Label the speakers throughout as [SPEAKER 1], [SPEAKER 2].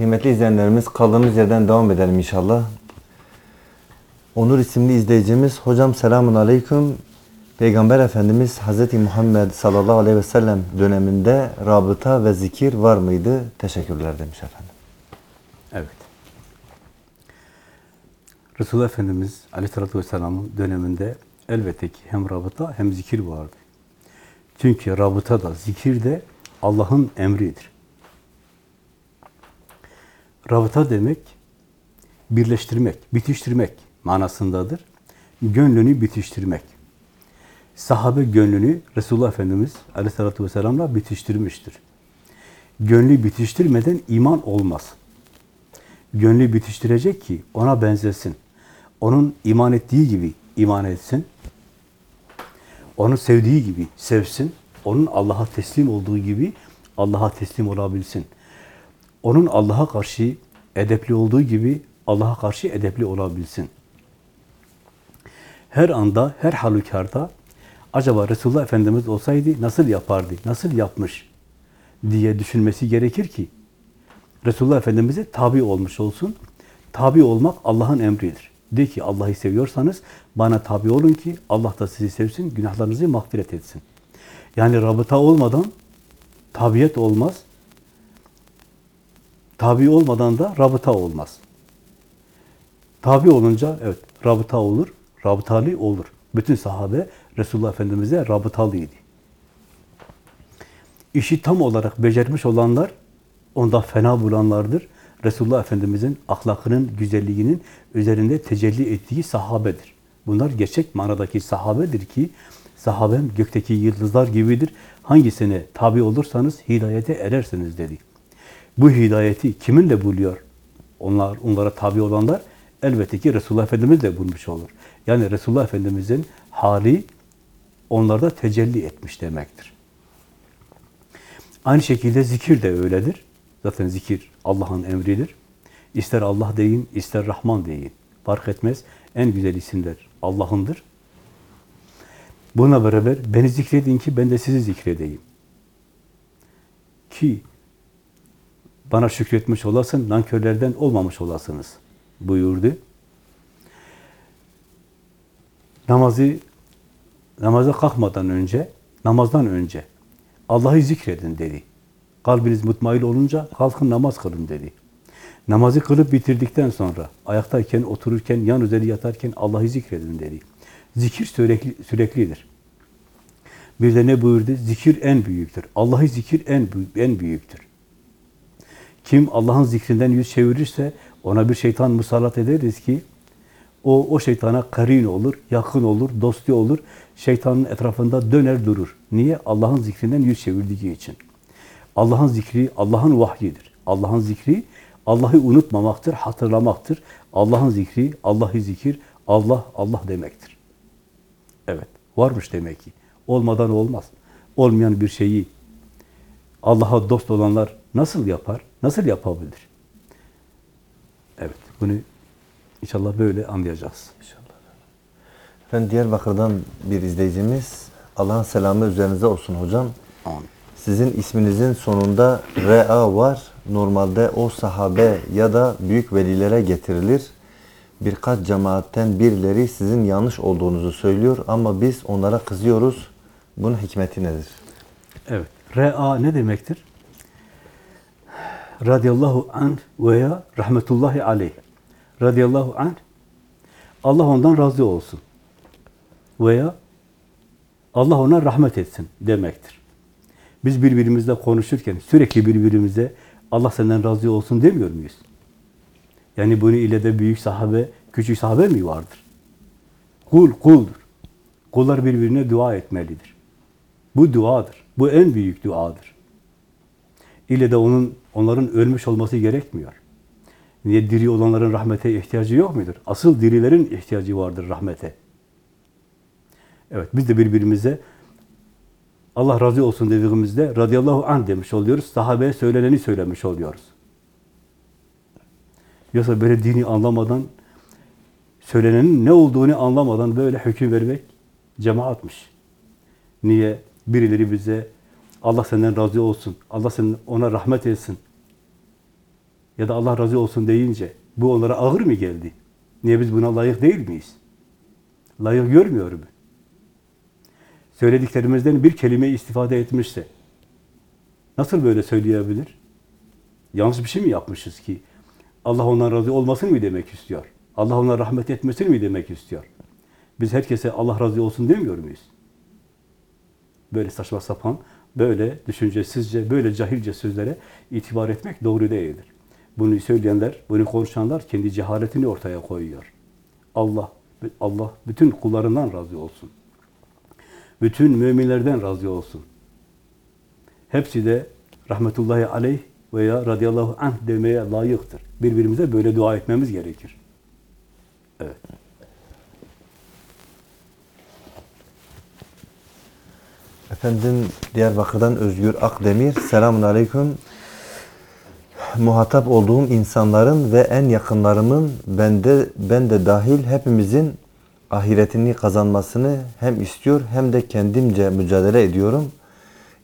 [SPEAKER 1] Kıymetli izleyenlerimiz kaldığımız yerden devam edelim inşallah. Onur isimli izleyicimiz Hocam selamun aleyküm. Peygamber Efendimiz Hz. Muhammed sallallahu aleyhi ve sellem döneminde rabıta ve zikir var mıydı? Teşekkürler demiş efendim.
[SPEAKER 2] Evet. Resulullah Efendimiz Aleyhisselatü Vesselam'ın döneminde elbette ki hem rabıta hem zikir vardı. Çünkü rabıta da zikir de Allah'ın emridir. Rabıta demek birleştirmek, bitiştirmek manasındadır. Gönlünü bitiştirmek. Sahabe gönlünü Resulullah Efendimiz Aleyhisselatü Vesselam'la bitiştirmiştir. Gönlü bitiştirmeden iman olmaz. Gönlü bitiştirecek ki ona benzesin. Onun iman ettiği gibi iman etsin. Onu sevdiği gibi sevsin. Onun Allah'a teslim olduğu gibi Allah'a teslim olabilsin. Onun Allah'a karşı edepli olduğu gibi Allah'a karşı edepli olabilsin. Her anda, her halükarda acaba Resulullah Efendimiz olsaydı nasıl yapardı, nasıl yapmış diye düşünmesi gerekir ki Resulullah Efendimiz'e tabi olmuş olsun. Tabi olmak Allah'ın emridir. De ki Allah'ı seviyorsanız bana tabi olun ki Allah da sizi sevsin, günahlarınızı mağfiret etsin. Yani rabıta olmadan tabiyet olmaz. Tabi olmadan da rabıta olmaz. Tabi olunca evet rabıta olur, rabıtalı olur. Bütün sahabe Resulullah Efendimiz'e rabıtalıydı. İşi tam olarak becermiş olanlar onda fena bulanlardır. Resulullah Efendimiz'in ahlakının, güzelliğinin üzerinde tecelli ettiği sahabedir. Bunlar gerçek manadaki sahabedir ki sahabem gökteki yıldızlar gibidir. Hangisine tabi olursanız hidayete erersiniz dedi. Bu hidayeti kiminle buluyor? Onlar, onlara tabi olanlar elbette ki Resulullah Efendimiz de bulmuş olur. Yani Resulullah Efendimiz'in hali onlarda tecelli etmiş demektir. Aynı şekilde zikir de öyledir. Zaten zikir Allah'ın emridir. İster Allah deyin, ister Rahman deyin. Fark etmez. En güzel isimler Allah'ındır. Buna beraber beni zikredin ki ben de sizi zikredeyim. Ki bana şükretmiş olasın, nankörlerden olmamış olasınız buyurdu. Namazı namaza kalkmadan önce, namazdan önce Allah'ı zikredin dedi. Kalbiniz mutmain olunca kalkın namaz kılın dedi. Namazı kılıp bitirdikten sonra ayaktayken, otururken, yan üzeri yatarken Allah'ı zikredin dedi. Zikir sürekli, süreklidir. Bir de ne buyurdu? Zikir en büyüktür. Allah'ı zikir en, en büyüktür. Kim Allah'ın zikrinden yüz çevirirse ona bir şeytan musallat ederiz ki o, o şeytana karin olur, yakın olur, dostu olur. Şeytanın etrafında döner durur. Niye? Allah'ın zikrinden yüz çevirdiği için. Allah'ın zikri, Allah'ın vahyidir. Allah'ın zikri, Allah'ı unutmamaktır, hatırlamaktır. Allah'ın zikri, Allah'ı zikir, Allah, Allah demektir. Evet, varmış demek ki. Olmadan olmaz. Olmayan bir şeyi Allah'a dost olanlar nasıl yapar, nasıl yapabilir? Evet, bunu inşallah böyle anlayacağız.
[SPEAKER 1] Efendim Diyarbakır'dan bir izleyicimiz Allah'ın selamı üzerinize olsun hocam.
[SPEAKER 2] Amin.
[SPEAKER 1] Sizin isminizin sonunda Re'a var. Normalde o sahabe ya da büyük velilere getirilir. Birkaç cemaatten birileri sizin yanlış olduğunuzu söylüyor ama biz onlara kızıyoruz. Bunun hikmeti nedir?
[SPEAKER 2] Evet. Re'a ne demektir? Radiyallahu anh veya rahmetullahi aleyh. Radiyallahu anh Allah ondan razı olsun. Veya Allah ona rahmet etsin demektir. Biz birbirimizle konuşurken sürekli birbirimize Allah senden razı olsun demiyor muyuz? Yani bunu ile de büyük sahabe, küçük sahabe mi vardır? Kul, kuldur. Kullar birbirine dua etmelidir. Bu duadır. Bu en büyük duadır. İle de onun onların ölmüş olması gerekmiyor. Niye diri olanların rahmete ihtiyacı yok mudur? Asıl dirilerin ihtiyacı vardır rahmete. Evet, biz de birbirimize Allah razı olsun dediğimizde radıyallahu anh demiş oluyoruz. Sahabeye söyleneni söylemiş oluyoruz. Yoksa böyle dini anlamadan, söylenenin ne olduğunu anlamadan böyle hüküm vermek cemaatmiş. Niye? Birileri bize Allah senden razı olsun, Allah senin ona rahmet etsin ya da Allah razı olsun deyince bu onlara ağır mı geldi? Niye biz buna layık değil miyiz? Layık görmüyor mu? Söylediklerimizden bir kelime istifade etmişse nasıl böyle söyleyebilir? Yanlış bir şey mi yapmışız ki? Allah ondan razı olmasın mı demek istiyor? Allah ona rahmet etmesin mi demek istiyor? Biz herkese Allah razı olsun demiyor muyuz? Böyle saçma sapan, böyle düşüncesizce, böyle cahilce sözlere itibar etmek doğru değildir. Bunu söyleyenler, bunu konuşanlar kendi cehaletini ortaya koyuyor. Allah, Allah bütün kullarından razı olsun. Bütün müminlerden razı olsun. Hepsi de rahmetullahi aleyh veya radıyallahu anh demeye layıktır. Birbirimize böyle dua etmemiz gerekir. Evet.
[SPEAKER 1] Efendim Diyarbakır'dan Özgür Akdemir. Selamun Aleyküm. Muhatap olduğum insanların ve en yakınlarımın bende ben de dahil hepimizin ahiretini kazanmasını hem istiyor hem de kendimce mücadele ediyorum.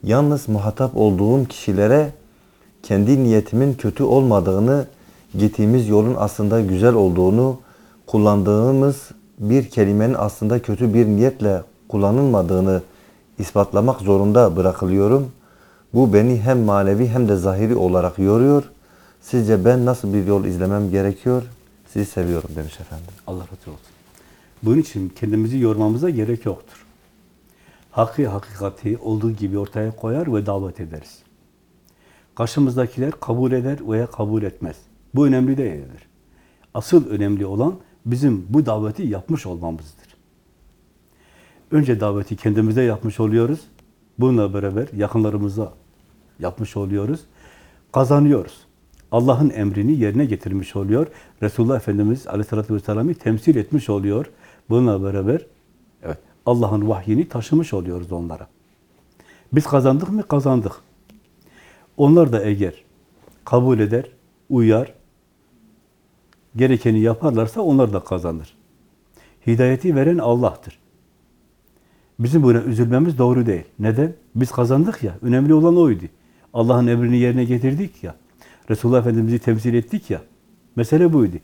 [SPEAKER 1] Yalnız muhatap olduğum kişilere kendi niyetimin kötü olmadığını, gittiğimiz yolun aslında güzel olduğunu, kullandığımız bir kelimenin aslında kötü bir niyetle kullanılmadığını ispatlamak zorunda bırakılıyorum. Bu beni hem manevi hem de zahiri olarak yoruyor. Sizce ben nasıl bir yol izlemem gerekiyor? Sizi seviyorum demiş efendim.
[SPEAKER 2] Allah razı olsun. Bunun için kendimizi yormamıza gerek yoktur. Hakkı hakikati olduğu gibi ortaya koyar ve davet ederiz. Karşımızdakiler kabul eder veya kabul etmez. Bu önemli değildir. Asıl önemli olan bizim bu daveti yapmış olmamızdır. Önce daveti kendimize yapmış oluyoruz. Bununla beraber yakınlarımıza yapmış oluyoruz. Kazanıyoruz. Allah'ın emrini yerine getirmiş oluyor. Resulullah Efendimiz Aleyhisselatü Vesselam'ı temsil etmiş oluyor. Bununla beraber evet, Allah'ın vahyini taşımış oluyoruz onlara. Biz kazandık mı? Kazandık. Onlar da eğer kabul eder, uyar, gerekeni yaparlarsa onlar da kazanır. Hidayeti veren Allah'tır. Bizim buna üzülmemiz doğru değil. Neden? Biz kazandık ya. Önemli olan oydu. Allah'ın emrini yerine getirdik ya. Resulullah Efendimiz'i temsil ettik ya. Mesele buydu.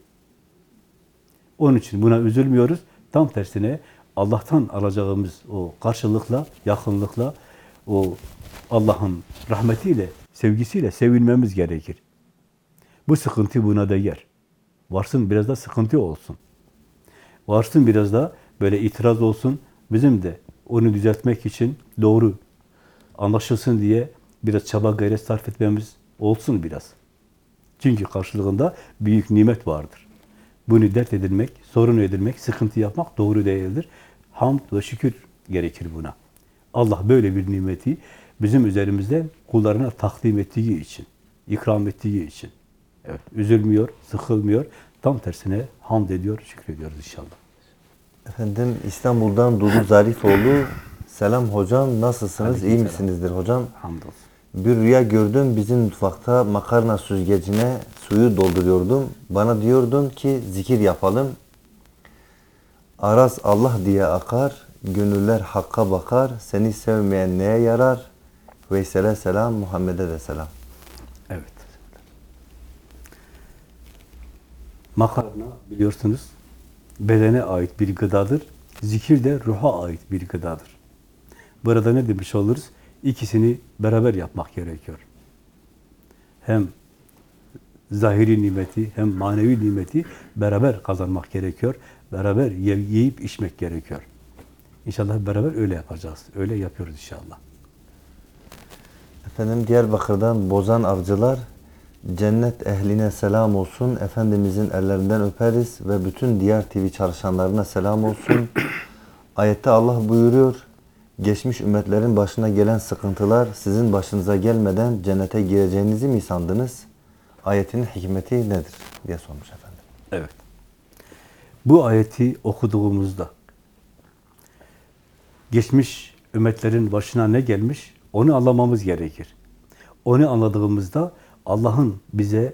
[SPEAKER 2] Onun için buna üzülmüyoruz. Tam tersine Allah'tan alacağımız o karşılıkla, yakınlıkla, o Allah'ın rahmetiyle, sevgisiyle sevilmemiz gerekir. Bu sıkıntı buna değer. Varsın biraz da sıkıntı olsun. Varsın biraz da böyle itiraz olsun. Bizim de onu düzeltmek için doğru anlaşılsın diye biraz çaba gayret sarf etmemiz olsun biraz. Çünkü karşılığında büyük nimet vardır. Bunu dert edilmek, sorun edilmek, sıkıntı yapmak doğru değildir. Hamd ve şükür gerekir buna. Allah böyle bir nimeti bizim üzerimizde kullarına takdim ettiği için, ikram ettiği için. Evet, üzülmüyor, sıkılmıyor. Tam tersine hamd ediyor, şükrediyoruz inşallah.
[SPEAKER 1] Efendim İstanbul'dan Dudu Zarifoğlu. Selam hocam nasılsınız? İyi
[SPEAKER 2] Aleykümselam.
[SPEAKER 1] misinizdir hocam?
[SPEAKER 2] Hamdolsun.
[SPEAKER 1] Bir rüya gördüm bizim mutfakta makarna süzgecine suyu dolduruyordum. Bana diyordun ki zikir yapalım. Araz Allah diye akar, gönüller hakka bakar, seni sevmeyen neye yarar? Veysel'e selam, Muhammed'e de selam.
[SPEAKER 2] Evet. Makarna biliyorsunuz bedene ait bir gıdadır. Zikir de ruha ait bir gıdadır. Burada ne demiş oluruz? İkisini beraber yapmak gerekiyor. Hem zahiri nimeti hem manevi nimeti beraber kazanmak gerekiyor. Beraber yiyip içmek gerekiyor. İnşallah beraber öyle yapacağız. Öyle yapıyoruz inşallah.
[SPEAKER 1] Efendim Diyarbakır'dan Bozan Avcılar, cennet ehline selam olsun, Efendimizin ellerinden öperiz ve bütün diğer TV çalışanlarına selam olsun. Ayette Allah buyuruyor, geçmiş ümmetlerin başına gelen sıkıntılar sizin başınıza gelmeden cennete gireceğinizi mi sandınız? Ayetin hikmeti nedir? diye sormuş efendim.
[SPEAKER 2] Evet. Bu ayeti okuduğumuzda geçmiş ümmetlerin başına ne gelmiş onu anlamamız gerekir. Onu anladığımızda Allah'ın bize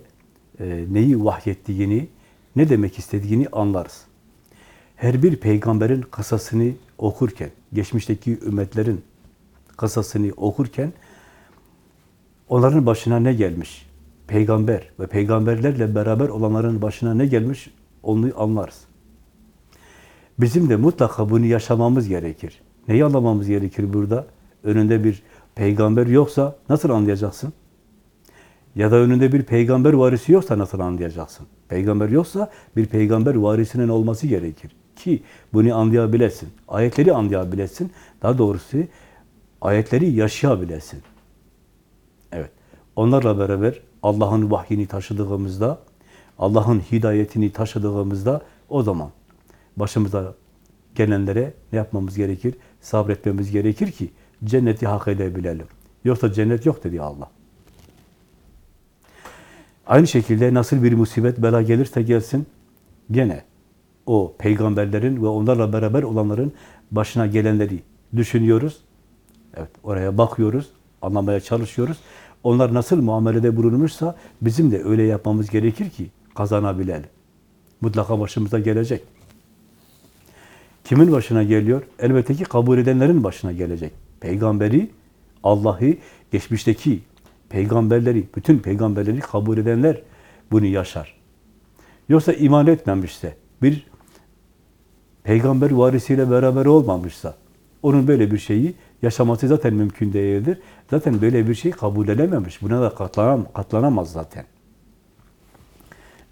[SPEAKER 2] e, neyi vahyettiğini, ne demek istediğini anlarız. Her bir peygamberin kasasını okurken, geçmişteki ümmetlerin kasasını okurken onların başına ne gelmiş? peygamber ve peygamberlerle beraber olanların başına ne gelmiş onu anlarız. Bizim de mutlaka bunu yaşamamız gerekir. Neyi anlamamız gerekir burada? Önünde bir peygamber yoksa nasıl anlayacaksın? Ya da önünde bir peygamber varisi yoksa nasıl anlayacaksın? Peygamber yoksa bir peygamber varisinin olması gerekir. Ki bunu anlayabilesin. Ayetleri anlayabilesin. Daha doğrusu ayetleri yaşayabilesin. Evet. Onlarla beraber Allah'ın vahyini taşıdığımızda, Allah'ın hidayetini taşıdığımızda o zaman başımıza gelenlere ne yapmamız gerekir? Sabretmemiz gerekir ki cenneti hak edebilelim. Yoksa cennet yok dedi Allah. Aynı şekilde nasıl bir musibet, bela gelirse gelsin, gene o peygamberlerin ve onlarla beraber olanların başına gelenleri düşünüyoruz. Evet, oraya bakıyoruz, anlamaya çalışıyoruz. Onlar nasıl muamelede bulunmuşsa bizim de öyle yapmamız gerekir ki kazanabilelim. Mutlaka başımıza gelecek. Kimin başına geliyor? Elbette ki kabul edenlerin başına gelecek. Peygamberi, Allah'ı, geçmişteki peygamberleri, bütün peygamberleri kabul edenler bunu yaşar. Yoksa iman etmemişse, bir peygamber varisiyle beraber olmamışsa, onun böyle bir şeyi yaşaması zaten mümkün değildir. Zaten böyle bir şey kabul edememiş. Buna da katlanam, katlanamaz zaten.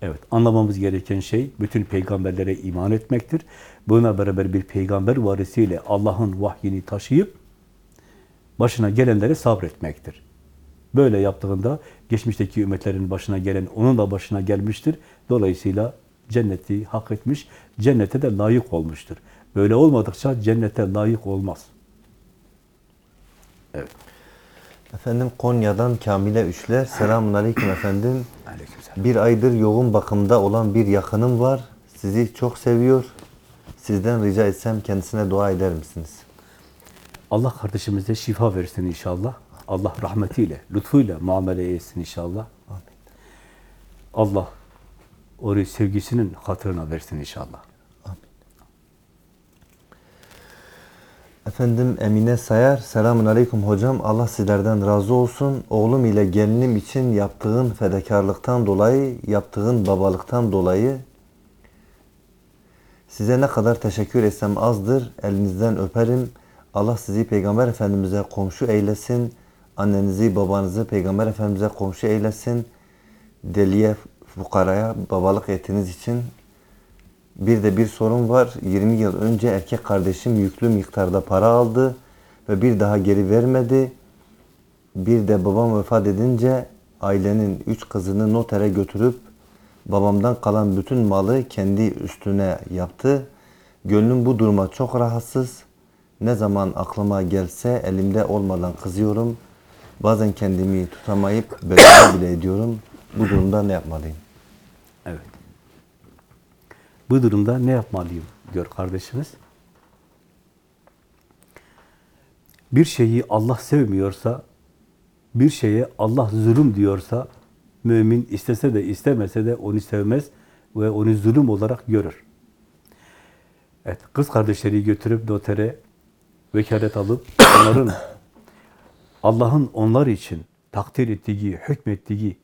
[SPEAKER 2] Evet, anlamamız gereken şey bütün peygamberlere iman etmektir. Buna beraber bir peygamber varisiyle Allah'ın vahyini taşıyıp başına gelenlere sabretmektir. Böyle yaptığında geçmişteki ümmetlerin başına gelen onun da başına gelmiştir. Dolayısıyla cenneti hak etmiş, cennete de layık olmuştur. Böyle olmadıkça cennete layık olmaz. Evet.
[SPEAKER 1] Efendim Konya'dan Kamile Üçler. Selamun Aleyküm efendim.
[SPEAKER 2] Aleykümselam.
[SPEAKER 1] Bir aydır yoğun bakımda olan bir yakınım var. Sizi çok seviyor. Sizden rica etsem kendisine dua eder misiniz?
[SPEAKER 2] Allah kardeşimize şifa versin inşallah. Allah rahmetiyle, lütfuyla muamele etsin inşallah.
[SPEAKER 1] Amin.
[SPEAKER 2] Allah onu sevgisinin hatırına versin inşallah.
[SPEAKER 1] Efendim Emine Sayar. Selamun Aleyküm hocam. Allah sizlerden razı olsun. Oğlum ile gelinim için yaptığın fedakarlıktan dolayı, yaptığın babalıktan dolayı size ne kadar teşekkür etsem azdır. Elinizden öperim. Allah sizi Peygamber Efendimiz'e komşu eylesin. Annenizi, babanızı Peygamber Efendimiz'e komşu eylesin. Deliye, fukaraya babalık ettiğiniz için bir de bir sorun var. 20 yıl önce erkek kardeşim yüklü miktarda para aldı ve bir daha geri vermedi. Bir de babam vefat edince ailenin üç kızını notere götürüp babamdan kalan bütün malı kendi üstüne yaptı. Gönlüm bu duruma çok rahatsız. Ne zaman aklıma gelse elimde olmadan kızıyorum. Bazen kendimi tutamayıp beddua bile ediyorum. Bu durumda ne yapmalıyım?
[SPEAKER 2] Evet. Bu durumda ne yapmalıyım diyor kardeşimiz. Bir şeyi Allah sevmiyorsa, bir şeye Allah zulüm diyorsa, mümin istese de istemese de onu sevmez ve onu zulüm olarak görür. Evet, kız kardeşleri götürüp notere vekalet alıp onların Allah'ın onlar için takdir ettiği, hükmettiği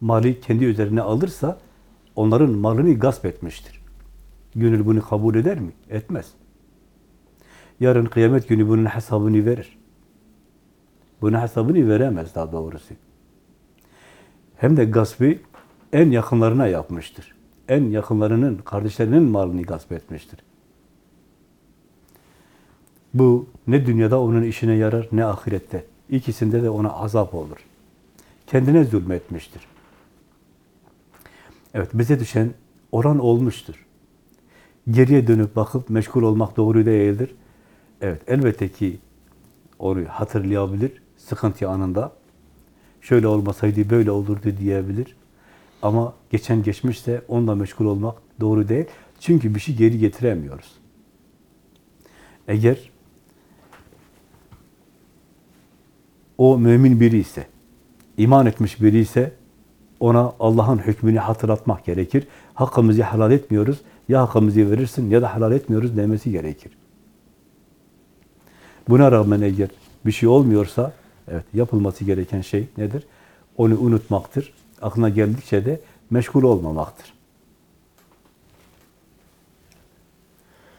[SPEAKER 2] mali kendi üzerine alırsa onların malını gasp etmiştir. Gönül bunu kabul eder mi? Etmez. Yarın kıyamet günü bunun hesabını verir. Bunun hesabını veremez daha doğrusu. Hem de gaspı en yakınlarına yapmıştır. En yakınlarının, kardeşlerinin malını gasp etmiştir. Bu ne dünyada onun işine yarar ne ahirette. İkisinde de ona azap olur. Kendine zulmetmiştir. Evet, bize düşen oran olmuştur. Geriye dönüp bakıp meşgul olmak doğru değildir. Evet, elbette ki onu hatırlayabilir, sıkıntı anında. Şöyle olmasaydı böyle olurdu diyebilir. Ama geçen geçmişse onunla meşgul olmak doğru değil. Çünkü bir şey geri getiremiyoruz. Eğer o mümin biri ise, iman etmiş biri ise ona Allah'ın hükmünü hatırlatmak gerekir. Hakkımızı helal etmiyoruz. Ya hakkımızı verirsin ya da helal etmiyoruz demesi gerekir. Buna rağmen eğer bir şey olmuyorsa, evet yapılması gereken şey nedir? onu unutmaktır. Aklına geldikçe de meşgul olmamaktır.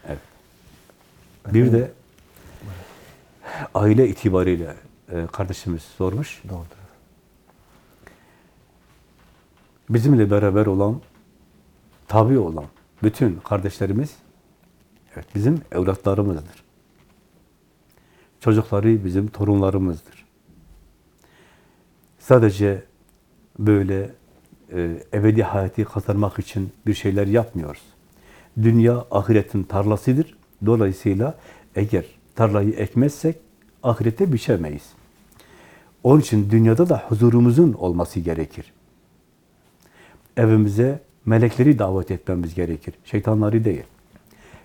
[SPEAKER 2] Evet. Bir de aile itibariyle kardeşimiz sormuş.
[SPEAKER 1] Doğrudur.
[SPEAKER 2] Bizimle beraber olan, tabi olan bütün kardeşlerimiz evet bizim evlatlarımızdır. Çocukları bizim torunlarımızdır. Sadece böyle e, ebedi hayatı kazanmak için bir şeyler yapmıyoruz. Dünya ahiretin tarlasıdır. Dolayısıyla eğer tarlayı ekmezsek ahirette biçemeyiz. Onun için dünyada da huzurumuzun olması gerekir. Evimize melekleri davet etmemiz gerekir. Şeytanları değil.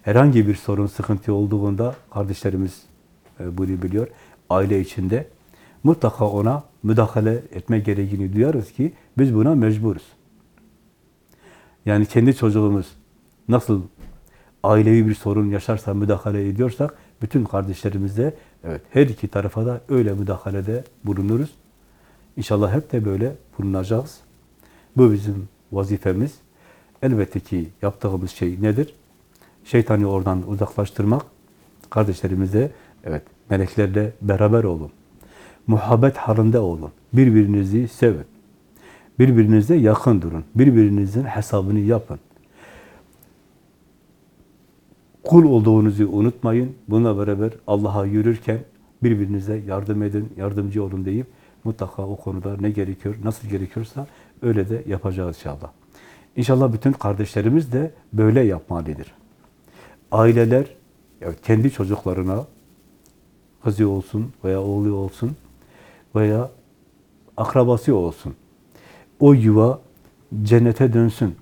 [SPEAKER 2] Herhangi bir sorun, sıkıntı olduğunda kardeşlerimiz e, bunu biliyor. Aile içinde mutlaka ona müdahale etme gereğini duyarız ki biz buna mecburuz. Yani kendi çocuğumuz nasıl ailevi bir sorun yaşarsa müdahale ediyorsak bütün kardeşlerimiz de evet her iki tarafa da öyle müdahalede bulunuruz. İnşallah hep de böyle bulunacağız. Bu bizim vazifemiz. Elbette ki yaptığımız şey nedir? Şeytanı oradan uzaklaştırmak. Kardeşlerimizle evet meleklerle beraber olun. Muhabbet halinde olun. Birbirinizi sevin. Birbirinize yakın durun. Birbirinizin hesabını yapın. Kul olduğunuzu unutmayın. Bununla beraber Allah'a yürürken birbirinize yardım edin, yardımcı olun deyip mutlaka o konuda ne gerekiyor, nasıl gerekiyorsa öyle de yapacağız inşallah. İnşallah bütün kardeşlerimiz de böyle yapmalıdır. Aileler evet, kendi çocuklarına kızı olsun veya oğlu olsun veya akrabası olsun. O yuva cennete dönsün,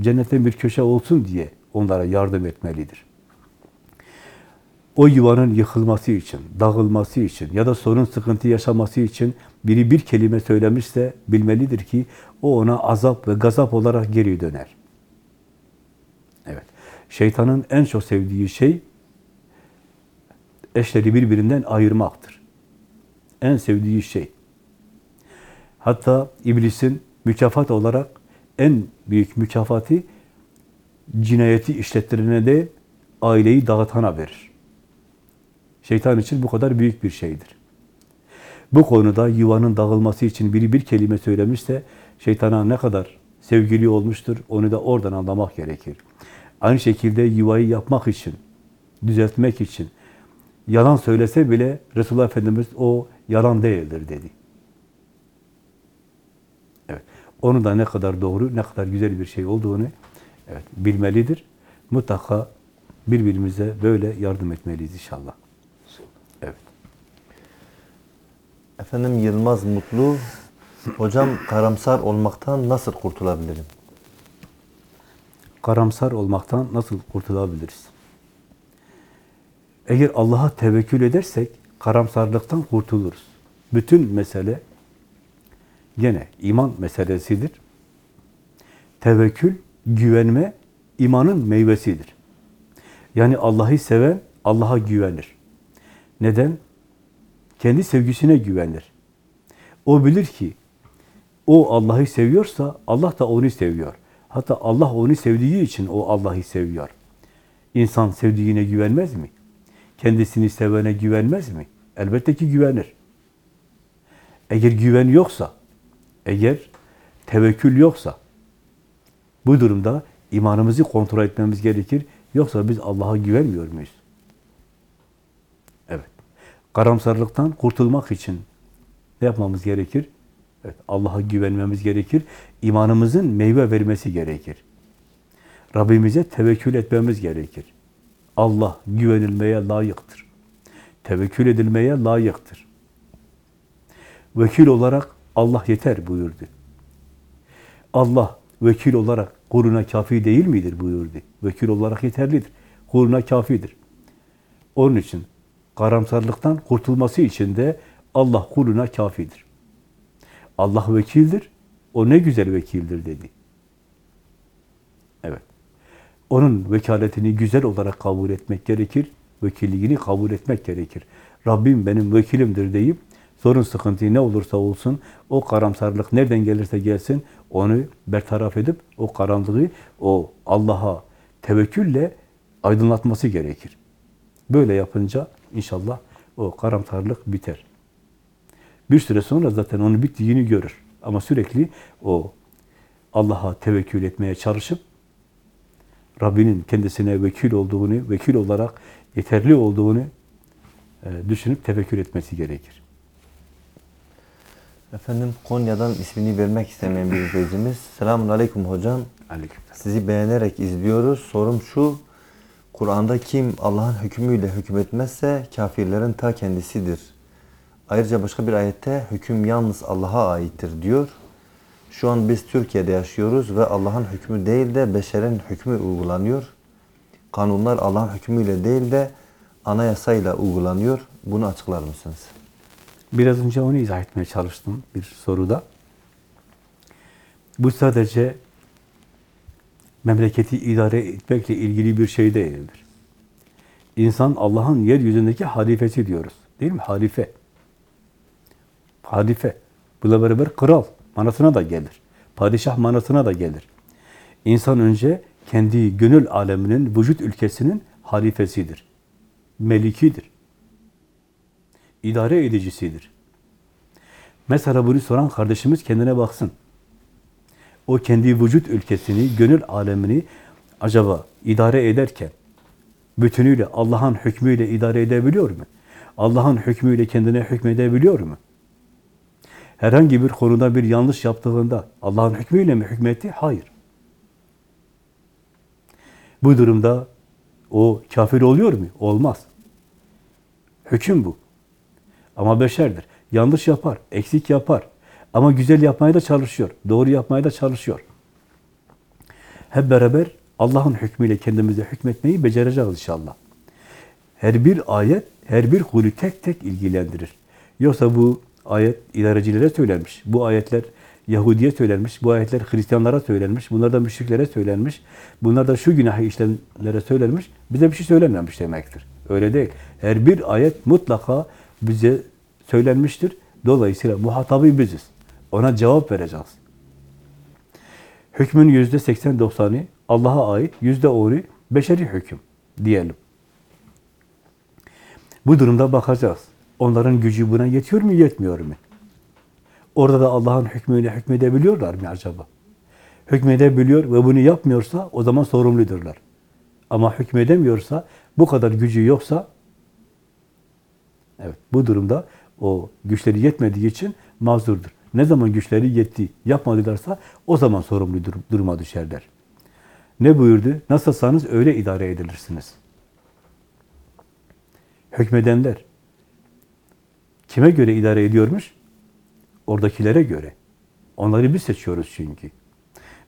[SPEAKER 2] cennetin bir köşe olsun diye onlara yardım etmelidir. O yuvanın yıkılması için, dağılması için ya da sorun sıkıntı yaşaması için biri bir kelime söylemişse bilmelidir ki o ona azap ve gazap olarak geri döner. Evet. Şeytanın en çok sevdiği şey eşleri birbirinden ayırmaktır. En sevdiği şey. Hatta iblisin mükafat olarak en büyük mükafatı cinayeti işlettirene de aileyi dağıtana verir. Şeytan için bu kadar büyük bir şeydir. Bu konuda yuvanın dağılması için biri bir kelime söylemişse şeytana ne kadar sevgili olmuştur onu da oradan anlamak gerekir. Aynı şekilde yuvayı yapmak için, düzeltmek için yalan söylese bile Resulullah Efendimiz o yalan değildir dedi. Evet. Onun da ne kadar doğru, ne kadar güzel bir şey olduğunu evet, bilmelidir. Mutlaka birbirimize böyle yardım etmeliyiz inşallah. Evet.
[SPEAKER 1] Efendim Yılmaz Mutlu, hocam karamsar olmaktan nasıl kurtulabilirim?
[SPEAKER 2] Karamsar olmaktan nasıl kurtulabiliriz? Eğer Allah'a tevekkül edersek karamsarlıktan kurtuluruz. Bütün mesele gene iman meselesidir. Tevekkül, güvenme imanın meyvesidir. Yani Allah'ı seven Allah'a güvenir. Neden? Kendi sevgisine güvenir. O bilir ki o Allah'ı seviyorsa Allah da onu seviyor. Hatta Allah onu sevdiği için o Allah'ı seviyor. İnsan sevdiğine güvenmez mi? Kendisini sevene güvenmez mi? Elbette ki güvenir. Eğer güven yoksa, eğer tevekkül yoksa, bu durumda imanımızı kontrol etmemiz gerekir. Yoksa biz Allah'a güvenmiyor muyuz? Karamsarlıktan kurtulmak için ne yapmamız gerekir? Evet, Allah'a güvenmemiz gerekir. İmanımızın meyve vermesi gerekir. Rabbimize tevekkül etmemiz gerekir. Allah güvenilmeye layıktır. Tevekkül edilmeye layıktır. Vekil olarak Allah yeter buyurdu. Allah vekil olarak kuluna kafi değil midir buyurdu. Vekil olarak yeterlidir. Kuluna kafidir. Onun için karamsarlıktan kurtulması için de Allah kuluna kafidir. Allah vekildir. O ne güzel vekildir dedi. Evet. Onun vekaletini güzel olarak kabul etmek gerekir. Vekilliğini kabul etmek gerekir. Rabbim benim vekilimdir deyip sorun sıkıntı ne olursa olsun, o karamsarlık nereden gelirse gelsin, onu bertaraf edip, o karanlığı, o Allah'a tevekkülle aydınlatması gerekir. Böyle yapınca inşallah o karamsarlık biter. Bir süre sonra zaten onun bittiğini görür. Ama sürekli o Allah'a tevekkül etmeye çalışıp Rabbinin kendisine vekil olduğunu, vekil olarak yeterli olduğunu e, düşünüp tevekkül etmesi gerekir.
[SPEAKER 1] Efendim Konya'dan ismini vermek istemeyen bir izleyicimiz. Selamun Aleyküm hocam.
[SPEAKER 2] Aleykümselam.
[SPEAKER 1] Sizi beğenerek izliyoruz. Sorum şu. Kur'an'da kim Allah'ın hükmüyle hükmetmezse kafirlerin ta kendisidir. Ayrıca başka bir ayette hüküm yalnız Allah'a aittir diyor. Şu an biz Türkiye'de yaşıyoruz ve Allah'ın hükmü değil de beşerin hükmü uygulanıyor. Kanunlar Allah'ın hükmüyle değil de anayasayla uygulanıyor. Bunu açıklar mısınız?
[SPEAKER 2] Biraz önce onu izah etmeye çalıştım bir soruda. Bu sadece memleketi idare etmekle ilgili bir şey değildir. İnsan Allah'ın yeryüzündeki halifesi diyoruz. Değil mi? Halife. Halife. Bununla beraber kral manasına da gelir. Padişah manasına da gelir. İnsan önce kendi gönül aleminin, vücut ülkesinin halifesidir. Melikidir. İdare edicisidir. Mesela bunu soran kardeşimiz kendine baksın. O kendi vücut ülkesini, gönül alemini acaba idare ederken bütünüyle Allah'ın hükmüyle idare edebiliyor mu? Allah'ın hükmüyle kendine hükmedebiliyor mu? Herhangi bir konuda bir yanlış yaptığında Allah'ın hükmüyle mi hükmetti? Hayır. Bu durumda o kafir oluyor mu? Olmaz. Hüküm bu. Ama beşerdir. Yanlış yapar, eksik yapar. Ama güzel yapmaya da çalışıyor. Doğru yapmaya da çalışıyor. Hep beraber Allah'ın hükmüyle kendimize hükmetmeyi becereceğiz inşallah. Her bir ayet, her bir kulü tek tek ilgilendirir. Yoksa bu ayet idarecilere söylenmiş. Bu ayetler Yahudi'ye söylenmiş. Bu ayetler Hristiyanlara söylenmiş. Bunlar da müşriklere söylenmiş. Bunlar da şu günahı işleyenlere söylenmiş. Bize bir şey söylenmemiş demektir. Öyle değil. Her bir ayet mutlaka bize söylenmiştir. Dolayısıyla muhatabı biziz. Ona cevap vereceğiz. Hükmün yüzde 80-90'ı Allah'a ait, yüzde 10'u beşeri hüküm diyelim. Bu durumda bakacağız. Onların gücü buna yetiyor mu, yetmiyor mu? Orada da Allah'ın hükmüyle hükmedebiliyorlar mı acaba? Hükmedebiliyor ve bunu yapmıyorsa o zaman sorumludurlar. Ama hükmedemiyorsa, bu kadar gücü yoksa evet bu durumda o güçleri yetmediği için mazurdur. Ne zaman güçleri yetti, yapmadılarsa o zaman sorumlu dur- duruma düşerler. Ne buyurdu? Nasılsanız öyle idare edilirsiniz. Hükmedenler kime göre idare ediyormuş? Oradakilere göre. Onları biz seçiyoruz çünkü.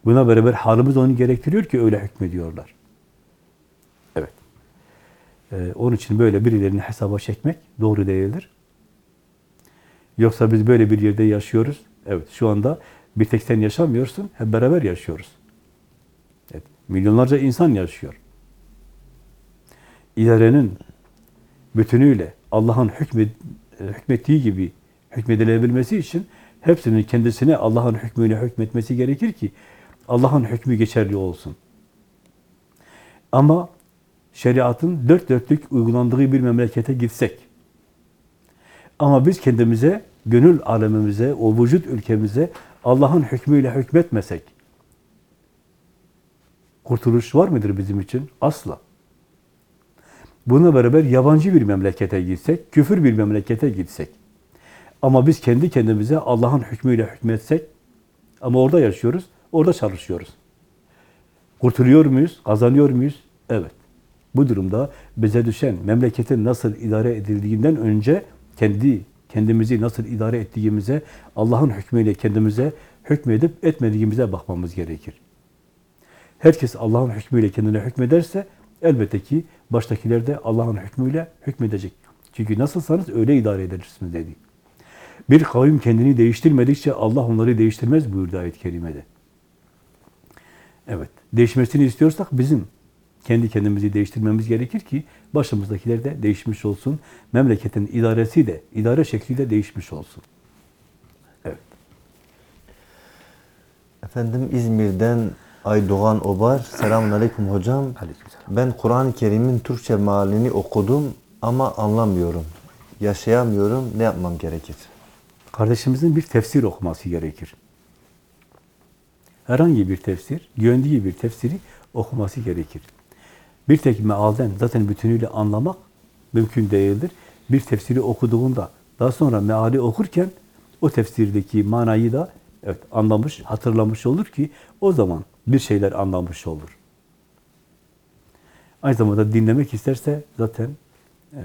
[SPEAKER 2] Buna beraber halimiz onu gerektiriyor ki öyle hükmediyorlar. Evet. Ee, onun için böyle birilerini hesaba çekmek doğru değildir. Yoksa biz böyle bir yerde yaşıyoruz. Evet, şu anda bir tek sen yaşamıyorsun, hep beraber yaşıyoruz. Evet, milyonlarca insan yaşıyor. İdarenin bütünüyle Allah'ın hükmet, hükmettiği gibi hükmedilebilmesi için hepsinin kendisine Allah'ın hükmüyle hükmetmesi gerekir ki Allah'ın hükmü geçerli olsun. Ama şeriatın dört dörtlük uygulandığı bir memlekete gitsek, ama biz kendimize, gönül alemimize, o vücut ülkemize Allah'ın hükmüyle hükmetmesek, kurtuluş var mıdır bizim için? Asla. Buna beraber yabancı bir memlekete gitsek, küfür bir memlekete gitsek, ama biz kendi kendimize Allah'ın hükmüyle hükmetsek, ama orada yaşıyoruz, orada çalışıyoruz. Kurtuluyor muyuz? Kazanıyor muyuz? Evet. Bu durumda bize düşen memleketin nasıl idare edildiğinden önce kendi kendimizi nasıl idare ettiğimize, Allah'ın hükmüyle kendimize hükmedip etmediğimize bakmamız gerekir. Herkes Allah'ın hükmüyle kendine hükmederse elbette ki baştakiler de Allah'ın hükmüyle hükmedecek. Çünkü nasılsanız öyle idare edersiniz dedi. Bir kavim kendini değiştirmedikçe Allah onları değiştirmez buyurdu ayet-i kerimede. Evet, değişmesini istiyorsak bizim Kendi kendimizi değiştirmemiz gerekir ki başımızdakiler de değişmiş olsun. Memleketin idaresi de, idare şekli de değişmiş olsun. Evet.
[SPEAKER 1] Efendim İzmir'den Aydoğan Obar. Selamun Aleyküm hocam.
[SPEAKER 2] Aleykümselam.
[SPEAKER 1] Ben Kur'an-ı Kerim'in Türkçe mealini okudum ama anlamıyorum. Yaşayamıyorum. Ne yapmam gerekir?
[SPEAKER 2] Kardeşimizin bir tefsir okuması gerekir. Herhangi bir tefsir, güvendiği bir tefsiri okuması gerekir. Bir tek mealden zaten bütünüyle anlamak mümkün değildir. Bir tefsiri okuduğunda daha sonra meali okurken o tefsirdeki manayı da evet anlamış, hatırlamış olur ki o zaman bir şeyler anlamış olur. Aynı zamanda dinlemek isterse zaten eee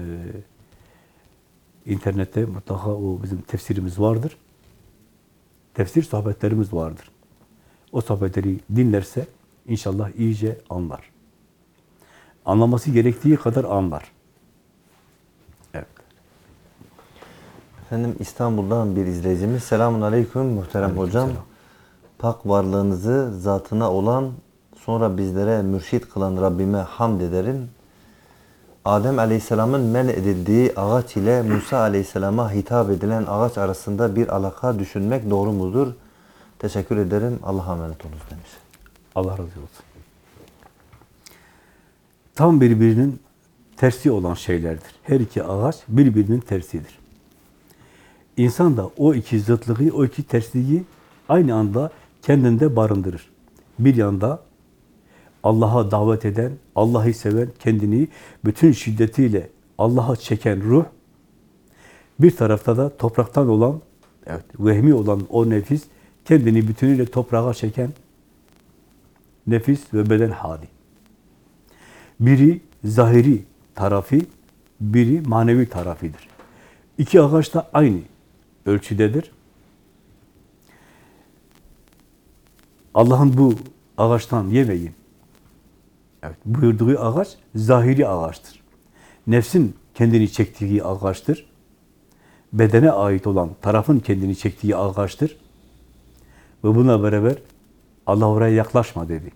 [SPEAKER 2] İnternette mutlaka o bizim tefsirimiz vardır. Tefsir sohbetlerimiz vardır. O sohbetleri dinlerse inşallah iyice anlar. Anlaması gerektiği kadar anlar. Evet.
[SPEAKER 1] Efendim İstanbul'dan bir izleyicimiz. Selamun Aleyküm muhterem hocam.
[SPEAKER 2] Aleykümselam.
[SPEAKER 1] Pak varlığınızı zatına olan sonra bizlere mürşit kılan Rabbime hamd ederim. Adem Aleyhisselam'ın men edildiği ağaç ile Musa Aleyhisselam'a hitap edilen ağaç arasında bir alaka düşünmek doğru mudur? Teşekkür ederim. Allah'a emanet olunuz demiş.
[SPEAKER 2] Allah razı olsun. Tam birbirinin tersi olan şeylerdir. Her iki ağaç birbirinin tersidir. İnsan da o iki zıtlığı, o iki tersliği aynı anda kendinde barındırır. Bir yanda Allah'a davet eden, Allah'ı seven, kendini bütün şiddetiyle Allah'a çeken ruh, bir tarafta da topraktan olan, evet, vehmi olan o nefis, kendini bütünüyle toprağa çeken nefis ve beden hali. Biri zahiri tarafı, biri manevi tarafıdır. İki ağaç da aynı ölçüdedir. Allah'ın bu ağaçtan yemeyin. Evet, buyurduğu ağaç zahiri ağaçtır. Nefsin kendini çektiği ağaçtır. Bedene ait olan tarafın kendini çektiği ağaçtır. Ve buna beraber Allah oraya yaklaşma dedi.